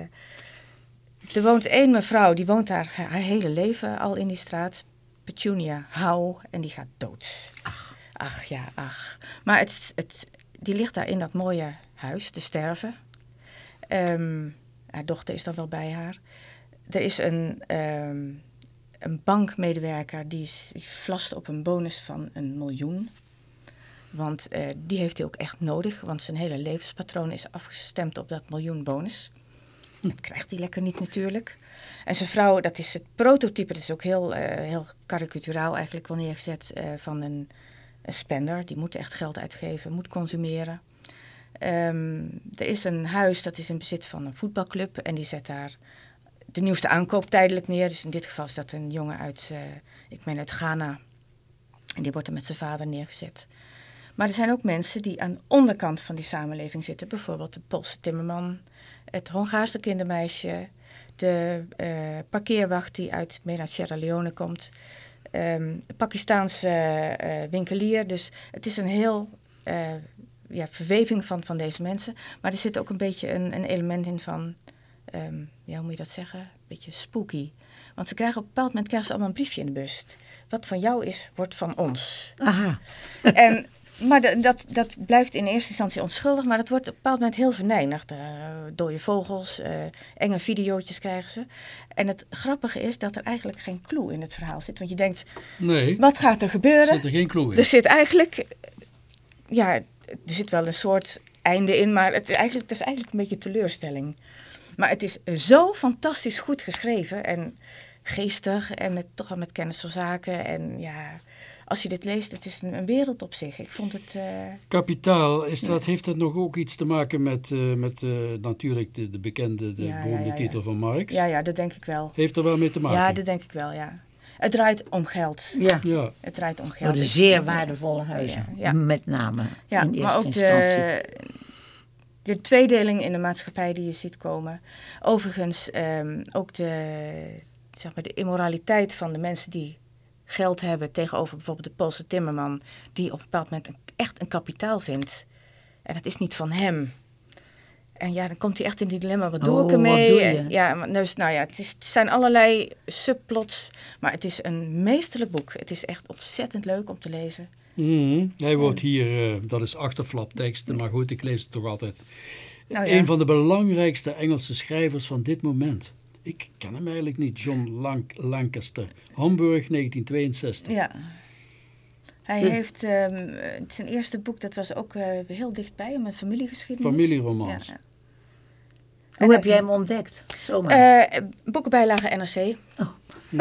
er woont één mevrouw, die woont daar haar, hele leven al in die straat. Petunia Howe, en die gaat dood. Ach. Ach, ja, ach. Maar het, het, die ligt daar in dat mooie huis te sterven. Ehm, haar dochter is dan wel bij haar. Er is een, ehm, een bankmedewerker die, die vlast op een bonus van een miljoen. Want eh, die heeft hij ook echt nodig, want zijn hele levenspatroon is afgestemd op dat miljoen bonus. Dat krijgt hij lekker niet natuurlijk. En zijn vrouw, dat is het prototype, dat is ook heel, eh, heel karikaturaal eigenlijk wel neergezet, eh, van een, een spender. Die moet echt geld uitgeven, moet consumeren. Ehm, er is een huis dat is in bezit van een voetbalclub en die zet daar de nieuwste aankoop tijdelijk neer. Dus in dit geval is dat een jongen uit, uh, ik meen uit Ghana. En die wordt er met zijn vader neergezet. Maar er zijn ook mensen die aan de onderkant van die samenleving zitten. Bijvoorbeeld de Poolse timmerman, het Hongaarse kindermeisje, de uh, parkeerwacht die uit, uit Sierra Leone komt, de Pakistaanse uh, winkelier. Dus het is een heel ja, verweving van, van deze mensen. Maar er zit ook een beetje een, een element in van, um, ja, hoe moet je dat zeggen? Een beetje spooky. Want ze krijgen op een bepaald moment krijgen ze allemaal een briefje in de bus. Wat van jou is, wordt van ons. Aha. (laughs) En, maar de, dat, dat blijft in eerste instantie onschuldig, maar het wordt op een bepaald moment heel venijnig. Uh, dode vogels, uh, enge videootjes krijgen ze. En het grappige is dat er eigenlijk geen clue in het verhaal zit. Want je denkt, nee, wat gaat er gebeuren? Er zit er geen clue in. Er zit eigenlijk, ja, er zit wel een soort einde in, maar het, eigenlijk, het is eigenlijk een beetje teleurstelling. Maar het is zo fantastisch goed geschreven en geestig en met, toch wel met kennis van zaken. En ja, als je dit leest, het is een, een wereld op zich. Ik vond het... Uh, Kapitaal, is dat, heeft dat nog ook iets te maken met, uh, met uh, natuurlijk de, de bekende, de Ja, beroemde ja, ja, titel ja. van Marx? ja, ja, dat denk ik wel. Heeft er wel mee te maken? Ja, dat denk ik wel, ja. Het draait om geld. Ja, Ja, Het draait om voor geld. de zeer waardevolle huizen. Ja, ja. Met name Ja, in eerste maar ook instantie. de, de tweedeling in de maatschappij die je ziet komen. Overigens ehm, ook de, zeg maar, de immoraliteit van de mensen die geld hebben tegenover bijvoorbeeld de Poolse timmerman, die op een bepaald moment een- echt een kapitaal vindt. En dat is niet van hem. En ja, dan komt hij echt in die dilemma, wat doe Oh, ik wat ermee? doe? En Ja, dus, nou ja, het, is, het zijn allerlei subplots, maar het is een meesterlijk boek. Het is echt ontzettend leuk om te lezen. Mhm. Hij wordt hier, eh, dat is achterflaptekst, maar goed, ik lees het toch altijd. Nou ja. Een van de belangrijkste Engelse schrijvers van dit moment. Ik ken hem eigenlijk niet, John Lanc- Lancaster. Hamburg, 1962. Ja. Hij Hm. heeft ehm, zijn eerste boek, dat was ook eh, heel dichtbij een familiegeschiedenis. Familieromans. Ja, ja. Hoe En heb jij hem ontdekt? Zomaar. Eh, boekenbijlage NRC.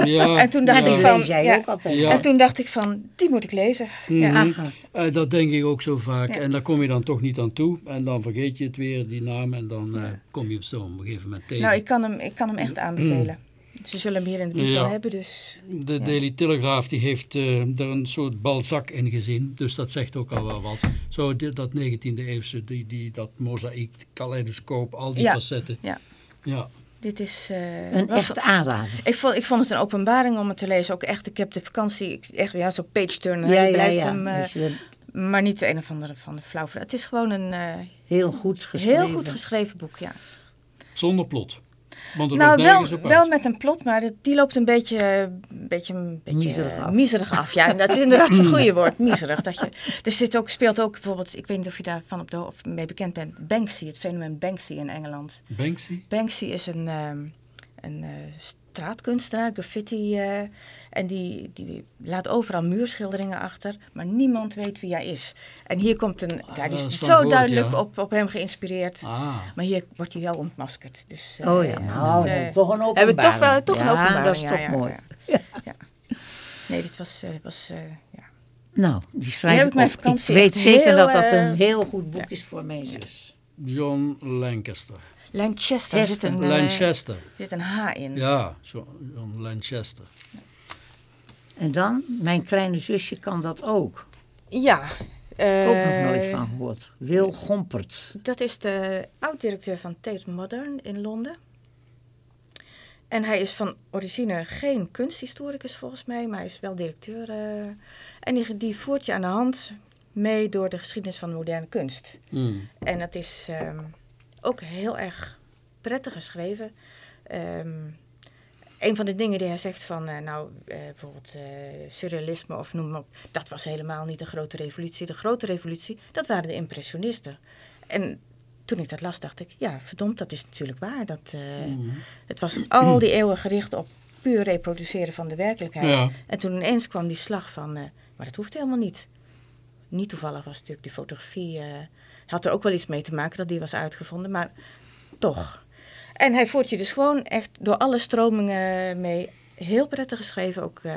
Ja, (laughs) En toen dacht ja, ik van, ja. ook altijd. Ja. En toen dacht ik van, die moet ik lezen. Ja. Mhm. Eh, dat denk ik ook zo vaak. Ja. En daar kom je dan toch niet aan toe. En dan vergeet je het weer, die naam. En dan eh, kom je op zo'n gegeven moment tegen. Nou, ik kan, hem, ik kan hem echt aanbevelen. Ze zullen hem hier in de buurt Ja. al hebben, dus... De Daily Telegraaf die heeft eh, er een soort balzak in gezien. Dus dat zegt ook al wel wat. Zo dit- dat 19e eeuwse, die, die, dat mozaïek, kaleidoscoop, al die Ja. facetten. Ja. Ja. Dit is... eh, Een was- echt aanrader. Ik vond, ik vond het een openbaring om het te lezen. Ook echt, ik heb de vakantie, ik- echt ja, zo'n page turner. Ja, ja, ja. hem, eh, Dus, maar niet de een of andere van de flauw. Het is gewoon een eh, heel goed geschreven. heel goed geschreven boek, ja. Zonder plot. Want het Nou, wel, wel uit. met een plot, maar die loopt een beetje, een beetje, een beetje Miserig eh, af. miserig af. Ja, dat is inderdaad het goede woord, miserig. Dat je, (laughs) er zit ook, speelt ook bijvoorbeeld, ik weet niet of je daarvan op de, of mee bekend bent, Banksy, het fenomeen Banksy in Engeland. Banksy? Banksy is een, ehm, een eh, straatkunstenaar, graffiti, eh, en die, die laat overal muurschilderingen achter, maar niemand weet wie hij is. En hier komt een, ja, die is zo duidelijk ja. op, op hem geïnspireerd. Ah. Maar hier wordt hij wel ontmaskerd. Dus, eh, Oh ja, nou, dat eh, toch een openbaring. hebben we toch wel toch een openbaring. dat is toch ja, mooi. ja. Ja. Nee, dit was, eh, was eh, ja. Nou, die schrijf ik op. Ik weet zeker heel, dat dat een heel goed boek is voor mijn zus. John Lancaster. Lanchester, er zit een, eh, Lanchester. er zit een H in. Ja, zo- John Lanchester. En dan, mijn kleine zusje kan dat ook. Ja. eh, Ook nog nooit van gehoord. Wil Gompert. Dat is de oud-directeur van Tate Modern in Londen. En hij is van origine geen kunsthistoricus volgens mij, maar hij is wel directeur. eh, en die, die voert je aan de hand mee door de geschiedenis van de moderne kunst. Hmm. En dat is ehm, ook heel erg prettig geschreven. Ehm, een van de dingen die hij zegt van, eh, nou, eh, bijvoorbeeld eh, surrealisme of noem maar op, dat was helemaal niet de grote revolutie. De grote revolutie, dat waren de impressionisten. En toen ik dat las, dacht ik, ja, verdomd, dat is natuurlijk waar. Dat, eh, Het was al die eeuwen gericht op puur reproduceren van de werkelijkheid. Ja. En toen ineens kwam die slag van, maar dat hoeft helemaal niet. Niet toevallig was natuurlijk die fotografie, had er ook wel iets mee te maken dat die was uitgevonden, maar toch. En hij voert je dus gewoon echt door alle stromingen mee. Heel prettig geschreven, ook eh,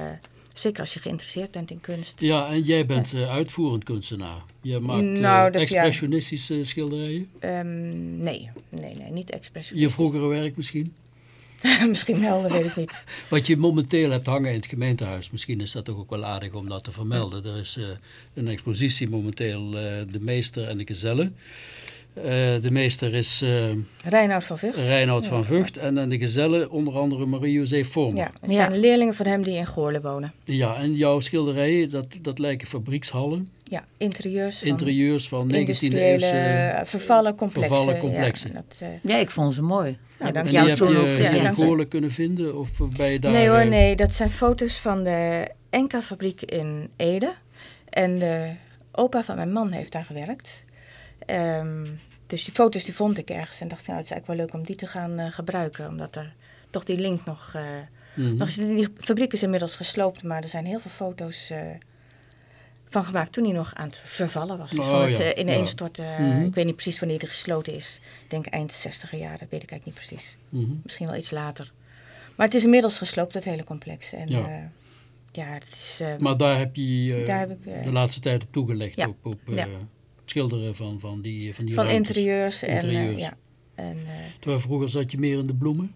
Zeker als je geïnteresseerd bent in kunst. Ja, en jij bent eh, uitvoerend kunstenaar. Je maakt eh, Nou, dat- ja. expressionistische schilderijen. Ehm, nee, nee, nee, niet Je expressionistisch. vroegere werk misschien? (laughs) Misschien wel, dat weet ik niet. (laughs) Wat je momenteel hebt hangen in het gemeentehuis. Misschien is dat toch ook wel aardig om dat te vermelden. Er is eh, een expositie momenteel, eh, De Meester en de Gezellen. Eh, de Meester is eh Reinoud van Vught. Reinoud van Vught en, en de Gezellen onder andere Marie-José Vormer. Ja, het Ja. zijn leerlingen van hem die in Goorlen wonen. Ja, en jouw schilderijen, dat, dat lijken fabriekshallen, Ja, interieurs van interieurs van 19e industriële eeuwse... eh, vervallen complexen. vervallen complexen. Ja, dat, eh, Ja, ik vond ze mooi. Nou, heb dank En die jou heb toen je ook ja, Goorlen kunnen vinden? Of ben je daar... nee hoor, eh, nee. Dat zijn foto's van de Enka-fabriek in Ede. En de opa van mijn man heeft daar gewerkt. Ehm, dus die foto's die vond ik ergens. En dacht, nou, het is eigenlijk wel leuk om die te gaan eh, gebruiken. Omdat er toch die link nog... eh, nog is, die fabriek is inmiddels gesloopt, maar er zijn heel veel foto's eh, van gemaakt toen hij nog aan het vervallen was. Dus Oh, van het ja, eh, ja. eh, Mhm. ik weet niet precies wanneer die gesloten is. Ik denk eind 60 jaren, dat weet ik eigenlijk niet precies. Mhm. Misschien wel iets later. Maar het is inmiddels gesloopt, het hele complex. En Ja. ja, ja het is... eh, Maar daar heb je eh, Daar heb ik, eh, de laatste tijd op toegelegd, Ja, op, op eh, het schilderen van, van die, van die van ruimtes. interieurs en... eh, Interieurs. ja, en, eh, Terwijl vroeger zat je meer in de bloemen.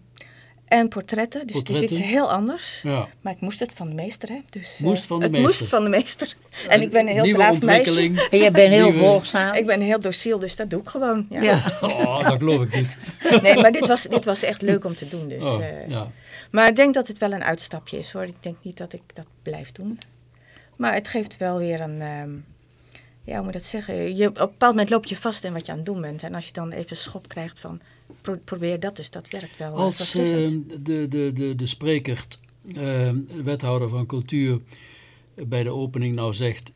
En portretten, dus het is Portretten. iets heel anders. Ja. Maar ik moest het van de meester, hè. Dus, eh, Moest van de het meester. moest van de meester. En ik ben een heel Nieuwe braaf meisje. ontwikkeling. En jij bent heel Nieuwe- volgzaam. Ik ben heel dociel, dus dat doe ik gewoon. Ja. Ja. Oh, dat geloof ik niet. (laughs) Nee, maar dit was, dit was echt leuk om te doen. Dus, Oh, eh, ja. Maar ik denk dat het wel een uitstapje is hoor. Ik denk niet dat ik dat blijf doen. Maar het geeft wel weer een... ehm, ja, hoe moet dat zeggen? Je, op een bepaald moment loop je vast in wat je aan het doen bent. En als je dan even schop krijgt van... pro- probeer dat dus, dat werkt wel. Als eh, de, de, de, de spreker, eh, wethouder van cultuur, eh, bij de opening nou zegt...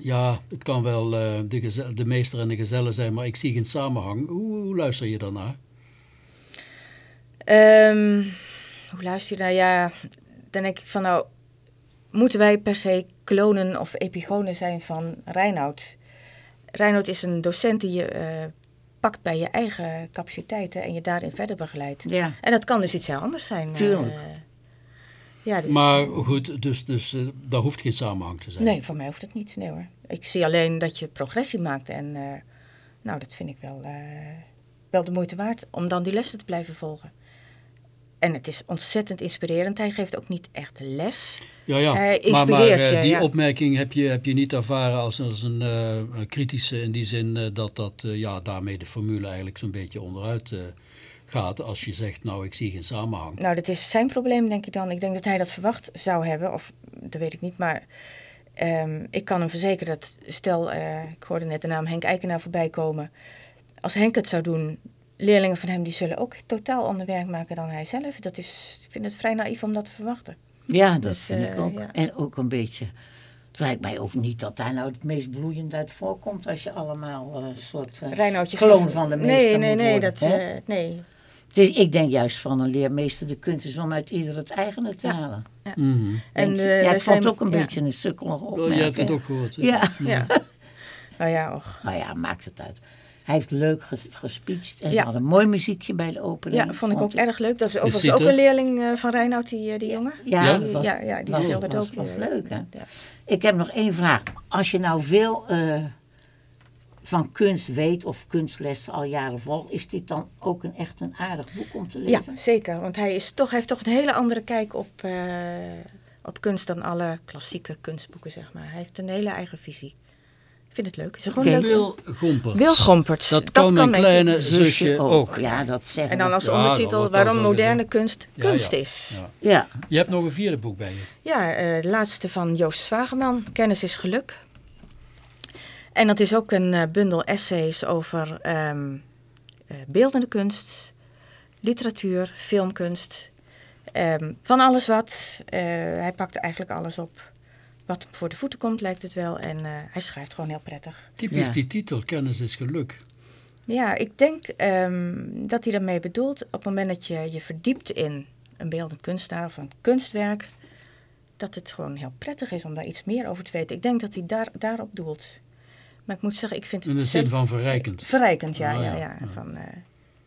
Ja, het kan wel de, de meester en de gezellen zijn, maar ik zie geen samenhang. Hoe, hoe luister je daarnaar? Ehm, hoe luister je naar? Ja, dan denk ik van nou... Moeten wij per se klonen of epigonen zijn van Reinoud? Reinoud is een docent die je eh, pakt bij je eigen capaciteiten en je daarin verder begeleidt. Ja. En dat kan dus iets heel anders zijn. Tuurlijk. eh. ja, dus- Maar goed, dus, dus eh, daar hoeft geen samenhang te zijn. Nee, voor mij hoeft het niet. Nee hoor. Ik zie alleen dat je progressie maakt. En eh, nou, dat vind ik wel, eh, wel de moeite waard om dan die lessen te blijven volgen. En het is ontzettend inspirerend. Hij geeft ook niet echt les. Ja, ja. Hij maar, eh, je, die ja. opmerking heb je, heb je niet ervaren als, als een eh, kritische in die zin eh, dat, dat ja, daarmee de formule eigenlijk zo'n beetje onderuit gaat. Als je zegt, nou ik zie geen samenhang. Nou, dat is zijn probleem, denk ik dan. Ik denk dat hij dat verwacht zou hebben. Of dat weet ik niet. Maar ehm, ik kan hem verzekeren dat, stel, ik hoorde net de naam Henk Eikenaar voorbij komen. Als Henk het zou doen, leerlingen van hem die zullen ook totaal ander werk maken dan hij zelf. Dat is, ik vind het vrij naïef om dat te verwachten. Ja, dat Dus, vind ik eh, ook. ja. En ook een beetje... Het lijkt mij ook niet dat daar nou het meest bloeiend uit voorkomt... als je allemaal eh, een soort uh, kloon van de meester Nee, nee, moet nee. worden, Dat, eh, nee. Dus ik denk juist van een leermeester... de kunst is om uit ieder het eigene te Ja. halen. En, Denk je? eh, ja, ik vond zijn- het ook een ja. beetje een sukkelige Oh, opmerking. je hebt het ook gehoord. hè? Ja, Ja. (laughs) nou ja, och. nou ja, maakt het uit. Hij heeft leuk ges gespeecht en ze Ja. hadden een mooi muziekje bij de opening. Ja, vond ik ook erg leuk. Dat is overigens ook een leerling eh, van Reinoud, die, eh, die jongen. Ja, Ja? dat was, ja, ja, die was, schildert was, ook. was leuk, hè? Ja. Ik heb nog één vraag. Als je nou veel eh, van kunst weet of kunstlessen al jaren volgt, is dit dan ook een echt een aardig boek om te Ja, lezen? zeker. Want hij, is toch, hij heeft toch een hele andere kijk op, eh, op kunst dan alle klassieke kunstboeken, zeg maar. Hij heeft een hele eigen visie. Ik vind het leuk. Het is gewoon leuk. Wil Gomperts. Wil Gomperts. Dat kan mijn kleine zusje ook. Ja, dat zeggen En dan als Ja, ondertitel waarom moderne gezegd. kunst kunst ja. is. Ja. Ja, Je hebt nog een vierde boek bij je. Ja, eh, de laatste van Joost Zwageman, Kennis is geluk. En dat is ook een eh, bundel essays over ehm, eh, beeldende kunst, literatuur, filmkunst. ehm, van alles wat. Eh, hij pakt eigenlijk alles op wat hem voor de voeten komt, lijkt het wel. En eh, hij schrijft gewoon heel prettig. Typisch Ja. die titel, kennis is geluk. Ja, ik denk ehm, dat hij daarmee bedoelt op het moment dat je je verdiept in een beeldend kunstenaar of een kunstwerk, dat het gewoon heel prettig is om daar iets meer over te weten. Ik denk dat hij daar, daarop doelt. Maar ik moet zeggen, ik vind het In de zin van verrijkend. verrijkend, ja, Ah, ja, ja. ja. Ja. Van, eh,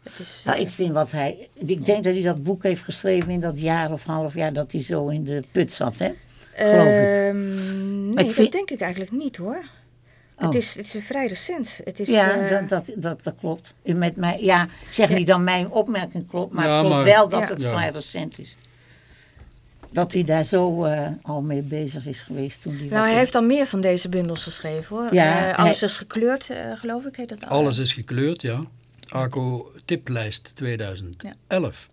het is, nou, eh, ik vind wat hij... Ik denk dat hij dat boek heeft geschreven in dat jaar of half jaar dat hij zo in de put zat, hè? Geloof ik. Ehm, nee, Ik vind- dat denk ik eigenlijk niet hoor. Het, Oh. is, het is vrij recent. Het is, Ja, eh, dat, dat, dat, dat klopt. Met mij, ja, ik zeg Ja. niet dat mijn opmerking klopt, maar Ja, het klopt maar- wel dat Ja. het Ja. vrij recent is. Dat hij daar zo eh, al mee bezig is geweest toen hij nou, hij heeft al meer van deze bundels geschreven hoor. Ja, Eh, hij- alles is gekleurd, eh, geloof ik, heet dat al. Alles is gekleurd, ja. ACO tiplijst 2011.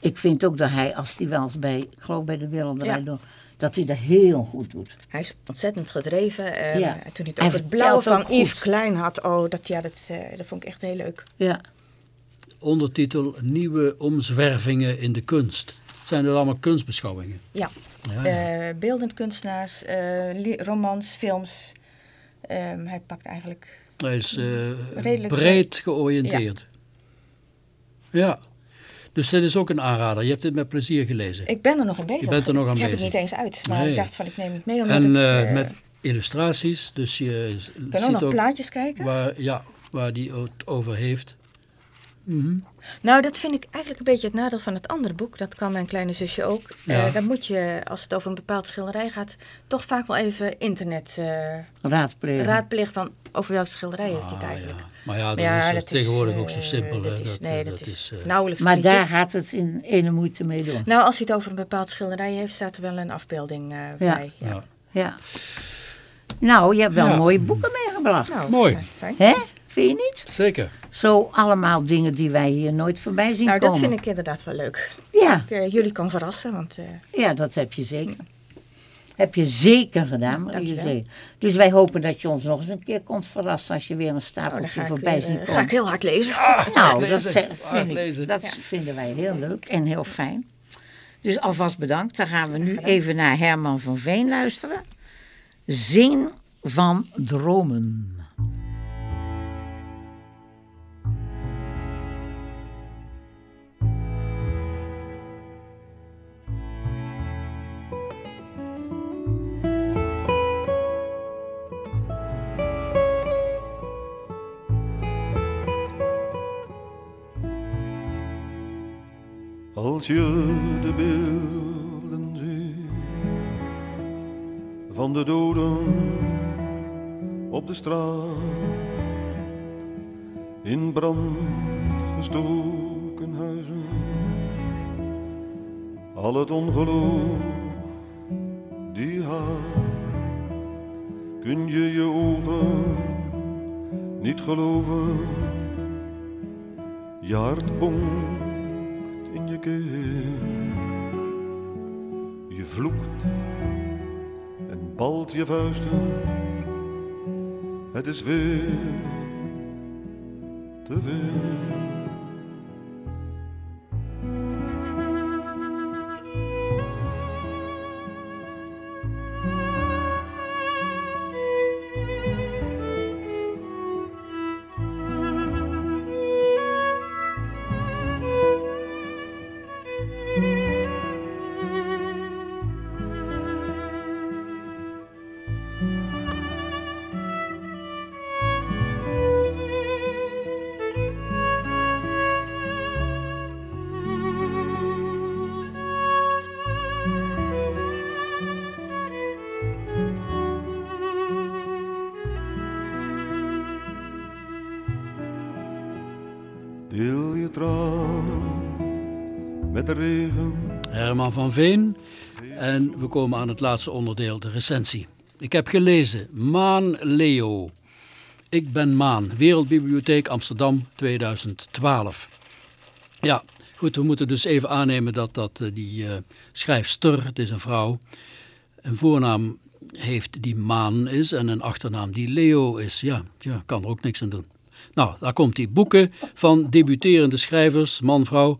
Ik vind ook dat hij, als hij wel eens bij, ik geloof bij de Wereldrijd Ja. Door, dat hij dat heel goed doet. Hij is ontzettend gedreven. eh, Ja. Toen hij het Hij over het vertelt van Yves. Klein had, oh, dat, ja, dat, eh, dat vond ik echt heel leuk. Ja, Ondertitel Nieuwe omzwervingen in de kunst. Zijn dat allemaal kunstbeschouwingen? Ja, Ja, ja. Eh, beeldend kunstenaars, eh, romans, films. Ehm, hij pakt eigenlijk... Hij is eh, Redelijk breed georiënteerd. Ja. Dus dit is ook een aanrader. Je hebt dit met plezier gelezen. Ik ben er nog in bezig. Je bent er nog aan ik heb bezig. het niet eens uit, maar Nee. ik dacht van ik neem het mee omdat en het... eh, eh, met illustraties. Dus je kan ook ziet nog ook plaatjes kijken. waar, ja, waar die het over heeft. Mhm. Nou, dat vind ik eigenlijk een beetje het nadeel van het andere boek. Dat kan mijn kleine zusje ook. Ja. Eh, dan moet je, als het over een bepaald schilderij gaat, toch vaak wel even internet eh raadplegen. raadplegen van over welk schilderij heeft hij het Ah, eigenlijk. ja. Maar ja, dat is, dat tegenwoordig ook zo eh, simpel. dat is, dat, nee, dat, dat is, eh, nauwelijks maar daar gaat het in ene moeite mee door. Nou, als hij het over een bepaald schilderij heeft, staat er wel een afbeelding eh, bij. Ja. ja. Ja. Nou, je hebt wel Ja. mooie boeken meegebracht. Nou, Mooi. fijn. Hè? Vind je niet? Zeker. Zo allemaal dingen die wij hier nooit voorbij zien Nou, dat komen. vind ik inderdaad wel leuk. Ja, Ik, eh, jullie kan verrassen, want eh, ja, dat heb je zeker. Heb je zeker gedaan, Marie. Zee. Dus wij hopen dat je ons nog eens een keer komt verrassen als je weer een oh, stapeltje ik, voorbij weer, ziet eh, komen. ga ik heel hard lezen. Nou, lezen. dat, Hard vind ik, lezen. dat Ja. vinden wij heel leuk en heel fijn. Dus alvast bedankt. Dan gaan we nu even naar Herman van Veen luisteren. Zing van dromen. Als je de beelden ziet van de doden op de straat, in brand gestoken huizen, al het ongeloof die haat, kun je je ogen niet geloven, je hart Je vloekt en balt je vuisten. Het is weer te veel. Van Veen. En we komen aan het laatste onderdeel, de recensie. Ik heb gelezen Maan Leo. Ik ben Maan, Wereldbibliotheek Amsterdam 2012. Ja, goed, we moeten dus even aannemen dat, dat eh, die eh, schrijfster, het is een vrouw, een voornaam heeft die Maan is en een achternaam die Leo is. Ja, ja kan er ook niks aan doen. Nou, daar komt die boeken van debuterende schrijvers, man-vrouw,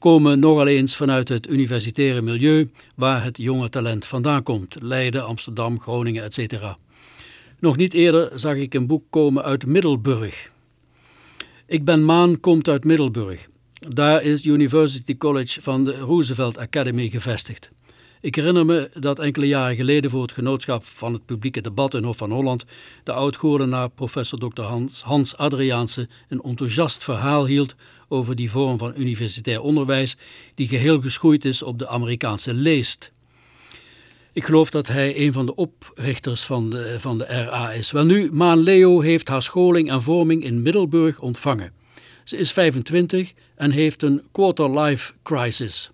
komen nogal eens vanuit het universitaire milieu waar het jonge talent vandaan komt. Leiden, Amsterdam, Groningen, etc. Nog niet eerder zag ik een boek komen uit Middelburg. Ik ben Maan komt uit Middelburg. Daar is University College van de Roosevelt Academy gevestigd. Ik herinner me dat enkele jaren geleden voor het genootschap van het publieke debat in Hof van Holland de oud-goordenaar professor Dr. Hans, Hans Adriaanse een enthousiast verhaal hield over die vorm van universitair onderwijs die geheel geschoeid is op de Amerikaanse leest. Ik geloof dat hij een van de oprichters van de, van de RA is. Wel nu, Maan Leo heeft haar scholing en vorming in Middelburg ontvangen. Ze is 25 en heeft een quarter-life crisis.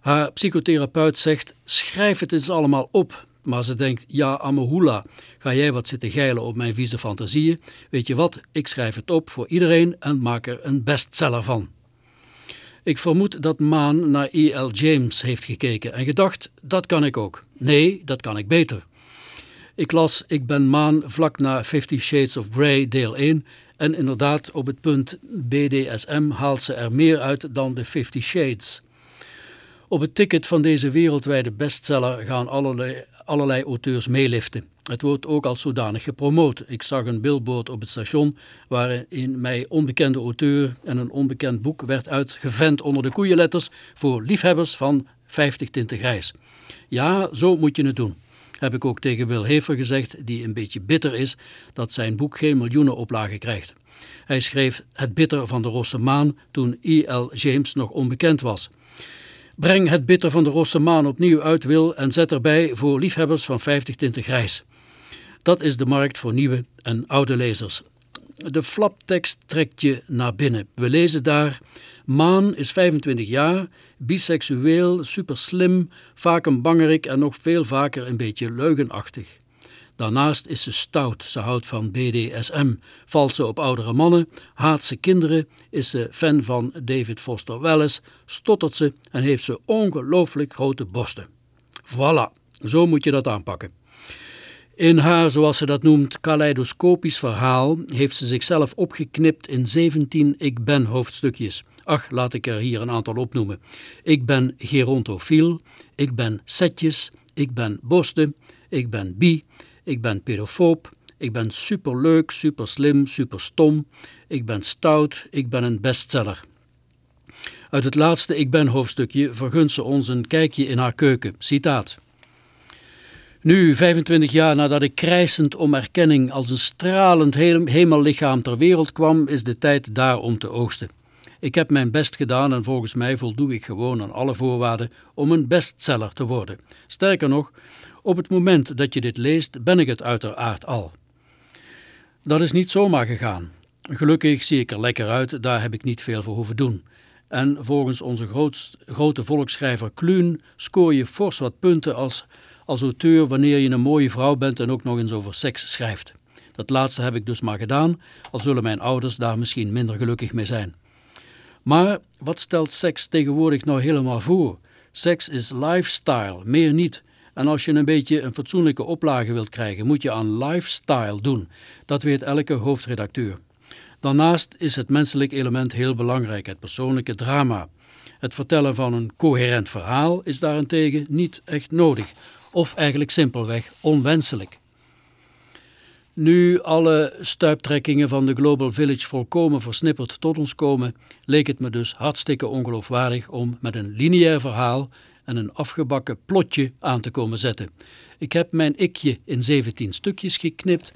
Haar psychotherapeut zegt, schrijf het eens allemaal op. Maar ze denkt, ja Amahula, ga jij wat zitten geilen op mijn vieze fantasieën? Weet je wat, ik schrijf het op voor iedereen en maak er een bestseller van. Ik vermoed dat Maan naar E.L. James heeft gekeken en gedacht, dat kan ik ook. Nee, dat kan ik beter. Ik las Ik ben Maan vlak na Fifty Shades of Grey deel 1 en inderdaad op het punt BDSM haalt ze er meer uit dan de Fifty Shades. Op het ticket van deze wereldwijde bestseller gaan allerlei, allerlei auteurs meeliften. Het wordt ook als zodanig gepromoot. Ik zag een billboard op het station waarin mij onbekende auteur en een onbekend boek werd uitgevent onder de koeienletters voor liefhebbers van 50 tinten grijs. Ja, zo moet je het doen. Heb ik ook tegen Wil Hever gezegd, die een beetje bitter is dat zijn boek geen miljoenen oplagen krijgt. Hij schreef Het bitter van de rosse maan toen E.L. James nog onbekend was. Breng het bitter van de rosse maan opnieuw uit Wil en zet erbij voor liefhebbers van 50 tinten grijs. Dat is de markt voor nieuwe en oude lezers. De flaptekst trekt je naar binnen. We lezen daar... Maan is 25 jaar, biseksueel, super slim, vaak een bangerik en nog veel vaker een beetje leugenachtig. Daarnaast is ze stout, ze houdt van BDSM, valt ze op oudere mannen, haat ze kinderen, is ze fan van David Foster Wallace, stottert ze en heeft ze ongelooflijk grote borsten. Voilà, zo moet je dat aanpakken. In haar, zoals ze dat noemt, kaleidoscopisch verhaal heeft ze zichzelf opgeknipt in 17 ik ben hoofdstukjes. Ach, laat ik er hier een aantal opnoemen. Ik ben gerontofiel, ik ben setjes, ik ben borsten, ik ben bi, ik ben pedofoob, ik ben superleuk, super slim, super stom, ik ben stout, ik ben een bestseller. Uit het laatste Ik ben hoofdstukje vergunt ze ons een kijkje in haar keuken. Citaat. Nu, 25 jaar nadat ik krijsend om erkenning als een stralend hemellichaam ter wereld kwam, is de tijd daar om te oogsten. Ik heb mijn best gedaan en volgens mij voldoe ik gewoon aan alle voorwaarden om een bestseller te worden. Sterker nog, op het moment dat je dit leest ben ik het uiteraard al. Dat is niet zomaar gegaan. Gelukkig zie ik er lekker uit, daar heb ik niet veel voor hoeven doen. En volgens onze grote volksschrijver Kluun scoor je fors wat punten als als auteur wanneer je een mooie vrouw bent en ook nog eens over seks schrijft. Dat laatste heb ik dus maar gedaan, al zullen mijn ouders daar misschien minder gelukkig mee zijn. Maar wat stelt seks tegenwoordig nou helemaal voor? Seks is lifestyle, meer niet. En als je een beetje een fatsoenlijke oplage wilt krijgen, moet je aan lifestyle doen. Dat weet elke hoofdredacteur. Daarnaast is het menselijk element heel belangrijk, het persoonlijke drama. Het vertellen van een coherent verhaal is daarentegen niet echt nodig, of eigenlijk simpelweg onwenselijk. Nu alle stuiptrekkingen van de Global Village volkomen versnipperd tot ons komen, leek het me dus hartstikke ongeloofwaardig om met een lineair verhaal en een afgebakken plotje aan te komen zetten. Ik heb mijn ikje in 17 stukjes geknipt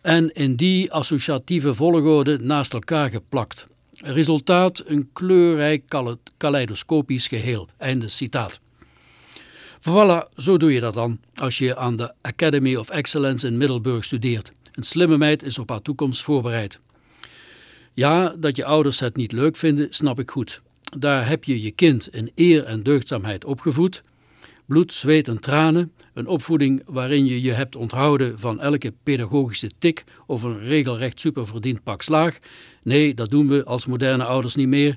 en in die associatieve volgorde naast elkaar geplakt. Resultaat een kleurrijk kaleidoscopisch geheel. Einde citaat. Voilà, zo doe je dat dan als je aan de Academy of Excellence in Middelburg studeert. Een slimme meid is op haar toekomst voorbereid. Ja, dat je ouders het niet leuk vinden, snap ik goed. Daar heb je je kind in eer en deugdzaamheid opgevoed. Bloed, zweet en tranen, een opvoeding waarin je je hebt onthouden van elke pedagogische tik of een regelrecht superverdiend pak slaag. Nee, dat doen we als moderne ouders niet meer.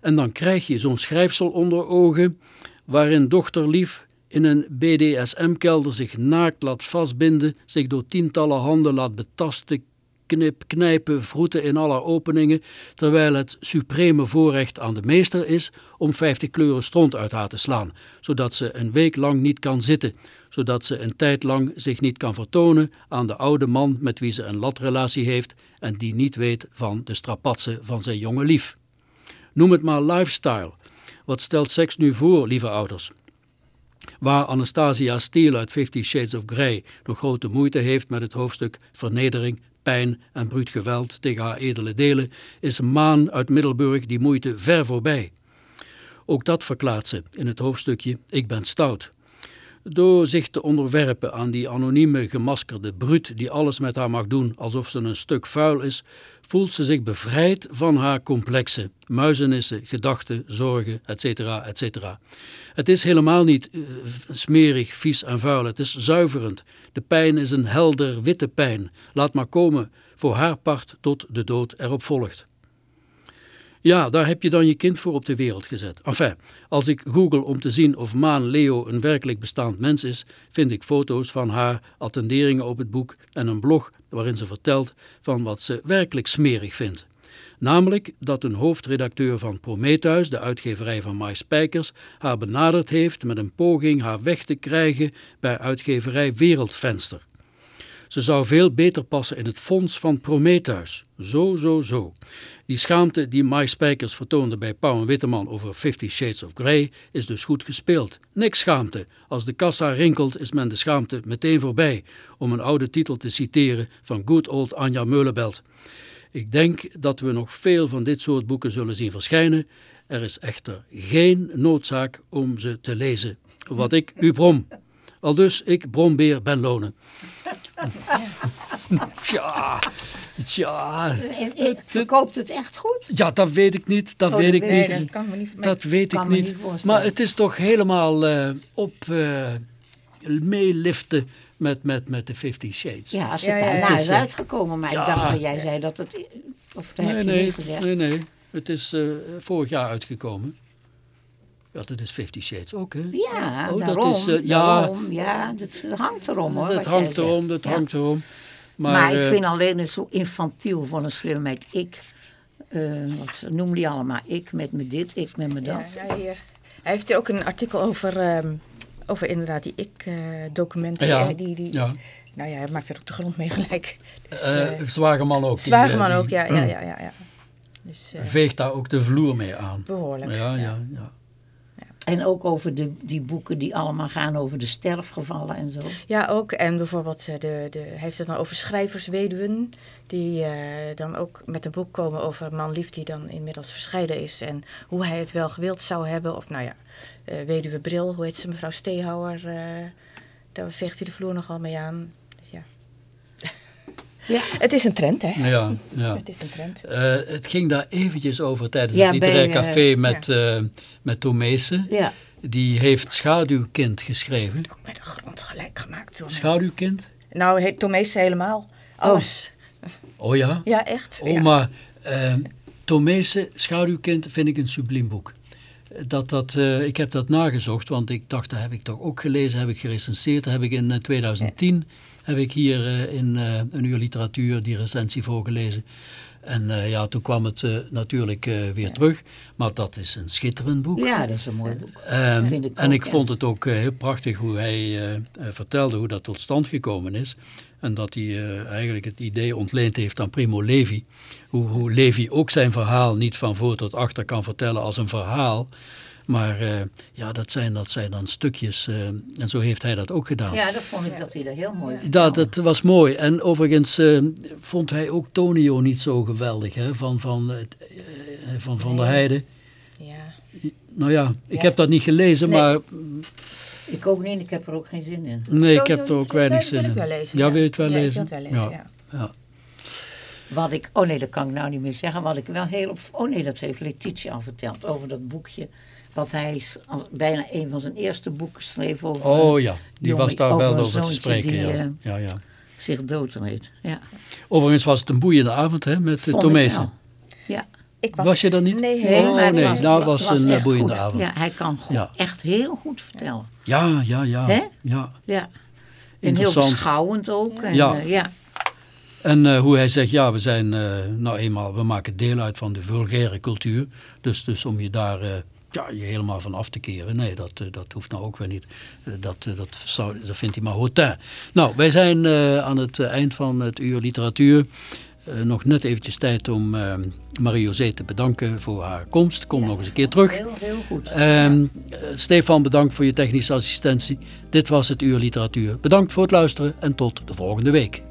En dan krijg je zo'n schrijfsel onder ogen waarin dochterlief in een BDSM-kelder zich naakt laat vastbinden, zich door tientallen handen laat betasten, knip, knijpen, vroeten in alle openingen, terwijl het supreme voorrecht aan de meester is om 50 kleuren stront uit haar te slaan, zodat ze een week lang niet kan zitten, zodat ze een tijd lang zich niet kan vertonen aan de oude man met wie ze een latrelatie heeft en die niet weet van de strapatsen van zijn jonge lief. Noem het maar lifestyle. Wat stelt seks nu voor, lieve ouders? Waar Anastasia Steele uit Fifty Shades of Grey nog grote moeite heeft met het hoofdstuk vernedering, pijn en bruut geweld tegen haar edele delen, is Maan uit Middelburg die moeite ver voorbij. Ook dat verklaart ze in het hoofdstukje Ik ben stout. Door zich te onderwerpen aan die anonieme gemaskerde bruut die alles met haar mag doen alsof ze een stuk vuil is, voelt ze zich bevrijd van haar complexen, muizenissen, gedachten, zorgen, etc. etc. Het is helemaal niet uh, smerig, vies en vuil, het is zuiverend. De pijn is een helder witte pijn. Laat maar komen, voor haar part tot de dood erop volgt. Ja, daar heb je dan je kind voor op de wereld gezet. Enfin, als ik google om te zien of Maan Leo een werkelijk bestaand mens is, vind ik foto's van haar, attenderingen op het boek en een blog waarin ze vertelt van wat ze werkelijk smerig vindt. Namelijk dat een hoofdredacteur van Prometheus, de uitgeverij van Mai Spijkers, haar benaderd heeft met een poging haar weg te krijgen bij uitgeverij Wereldvenster. Ze zou veel beter passen in het fonds van Prometheus. Zo, zo, zo. Die schaamte die Mike Spijkers vertoonde bij Pauw en Witteman over Fifty Shades of Grey is dus goed gespeeld. Niks schaamte. Als de kassa rinkelt is men de schaamte meteen voorbij, om een oude titel te citeren van good old Anja Meulenbelt. Ik denk dat we nog veel van dit soort boeken zullen zien verschijnen. Er is echter geen noodzaak om ze te lezen. Wat ik u brom. Al dus ik brombeer Ben Lonen. (laughs) Tja, tja. Ik verkoopt het echt goed? Ja, dat weet ik niet. Dat Oh, weet ik niet. ik. kan me niet... Dat weet ik niet. maar het is toch helemaal eh, op eh, meeliften met, met, met de Fifty Shades. Ja, als het Ja, daarna is uitgekomen. Maar ja. ik dacht dat jij zei dat het... Of dat nee, heb je nee, niet gezegd. nee, nee. Het is eh, vorig jaar uitgekomen. Ja, dat is Fifty Shades ook, hè? Ja, Oh, dat daarom. is, eh, ja. daarom, ja, dat, dat hangt erom hoor. dat hangt erom, zegt. dat Ja. hangt erom. Maar, Maar, ik eh, vind alleen het zo infantiel van een slimheid. Ik, eh, wat noem die allemaal? Ik met me dit, ik met me dat. ja, hier. Hij heeft ook een artikel over, ehm, over inderdaad die ik-documenten. Ja, die, die, ja. Nou ja, hij maakt er ook de grond mee (laughs) gelijk. Dus, eh, eh, Zwageman ook. die, Zwageman eh, ook, die, ja, ja, ja, ja. ja. Dus eh, Veegt daar ook de vloer mee aan. behoorlijk. Ja, ja, ja. En ook over de, die boeken die allemaal gaan over de sterfgevallen en zo. Ja, ook. En bijvoorbeeld, eh, de, de, heeft het dan over schrijversweduwen. Die eh, dan ook met een boek komen over man lief die dan inmiddels verscheiden is. En hoe hij het wel gewild zou hebben. Of nou ja, eh, weduwe Bril, hoe heet ze, mevrouw Steehouwer. eh daar veegt hij de vloer nogal mee aan. Ja. Ja. Het is een trend, hè? ja, ja. Het is een trend. Eh, het ging daar eventjes over tijdens Ja, het literair eh, café met, eh met Meesen. Ja, Die heeft Schaduwkind geschreven. Ook met de grond gelijk gemaakt toen. Schaduwkind? Nou, Tomees helemaal. Alles. Oh ja? Ja, echt. Oh, ja. maar uh, Tomeese Schaduwkind vind ik een subliem boek. Dat, dat, eh, ik heb dat nagezocht, want ik dacht, dat heb ik toch ook gelezen, heb ik gerecenseerd. Dat heb ik in eh, 2010, heb ik hier eh, in eh, een uur literatuur die recensie voorgelezen. En eh, ja, toen kwam het natuurlijk weer terug. Maar dat is een schitterend boek. ja, dat is een mooi boek. Ehm, vind ik en ook, ik ja. vond het ook heel prachtig hoe hij vertelde hoe dat tot stand gekomen is. En dat hij eigenlijk het idee ontleend heeft aan Primo Levi. Hoe, hoe Levi ook zijn verhaal niet van voor tot achter kan vertellen als een verhaal. Maar eh, ja, dat zijn, dat zijn dan stukjes. eh, en zo heeft hij dat ook gedaan. Ja, dat vond ik dat hij dat heel mooi vond. Dat, dat was mooi. En overigens eh, vond hij ook Tonio niet zo geweldig hè, van, van, eh, van Van der. Heijden. Ja. Nou ja, ik Ja. heb dat niet gelezen, Nee. maar Ik ook niet, ik heb er ook geen zin in. nee, ik heb er ook weinig zin wil in. ik wel lezen, ja, ja. wil je het wel Ja, ik lezen? wil het wel lezen, ja. ja. Wat ik, oh nee, dat kan ik nou niet meer zeggen. Wat ik wel heel op, oh nee, dat heeft Letitia al verteld over dat boekje. Wat hij bijna een van zijn eerste boeken schreef over Oh ja, die jongen was daar over wel een over te spreken. die, ja. eh, Ja, ja. zich doodreed. Ja, Overigens was het een boeiende avond hè, met ik Tomezen. Ja, Ik Was je dat niet? Nee, nee, Oh, nee, was, nou het was een, echt boeiende goed. avond. Ja, hij kan goed, Ja. echt heel goed vertellen. Ja, ja, ja. Hè? ja. Ja. En heel Interessant. beschouwend ook. En, Ja. ja. ja. En eh, hoe hij zegt, ja, we zijn eh, nou eenmaal, we maken deel uit van de vulgaire cultuur. Dus, dus om je daar eh, ja, je helemaal van af te keren, nee, dat, eh, dat hoeft nou ook weer niet. Eh, dat, eh, dat, zou, dat vindt hij maar hautain. Nou, wij zijn aan het eind van het uur literatuur. Nog net eventjes tijd om eh, Marie-José te bedanken voor haar komst. Kom nog eens een keer terug. Heel, heel goed. Ehm, eh, Stefan, bedankt voor je technische assistentie. Dit was het Uur Literatuur. Bedankt voor het luisteren en tot de volgende week.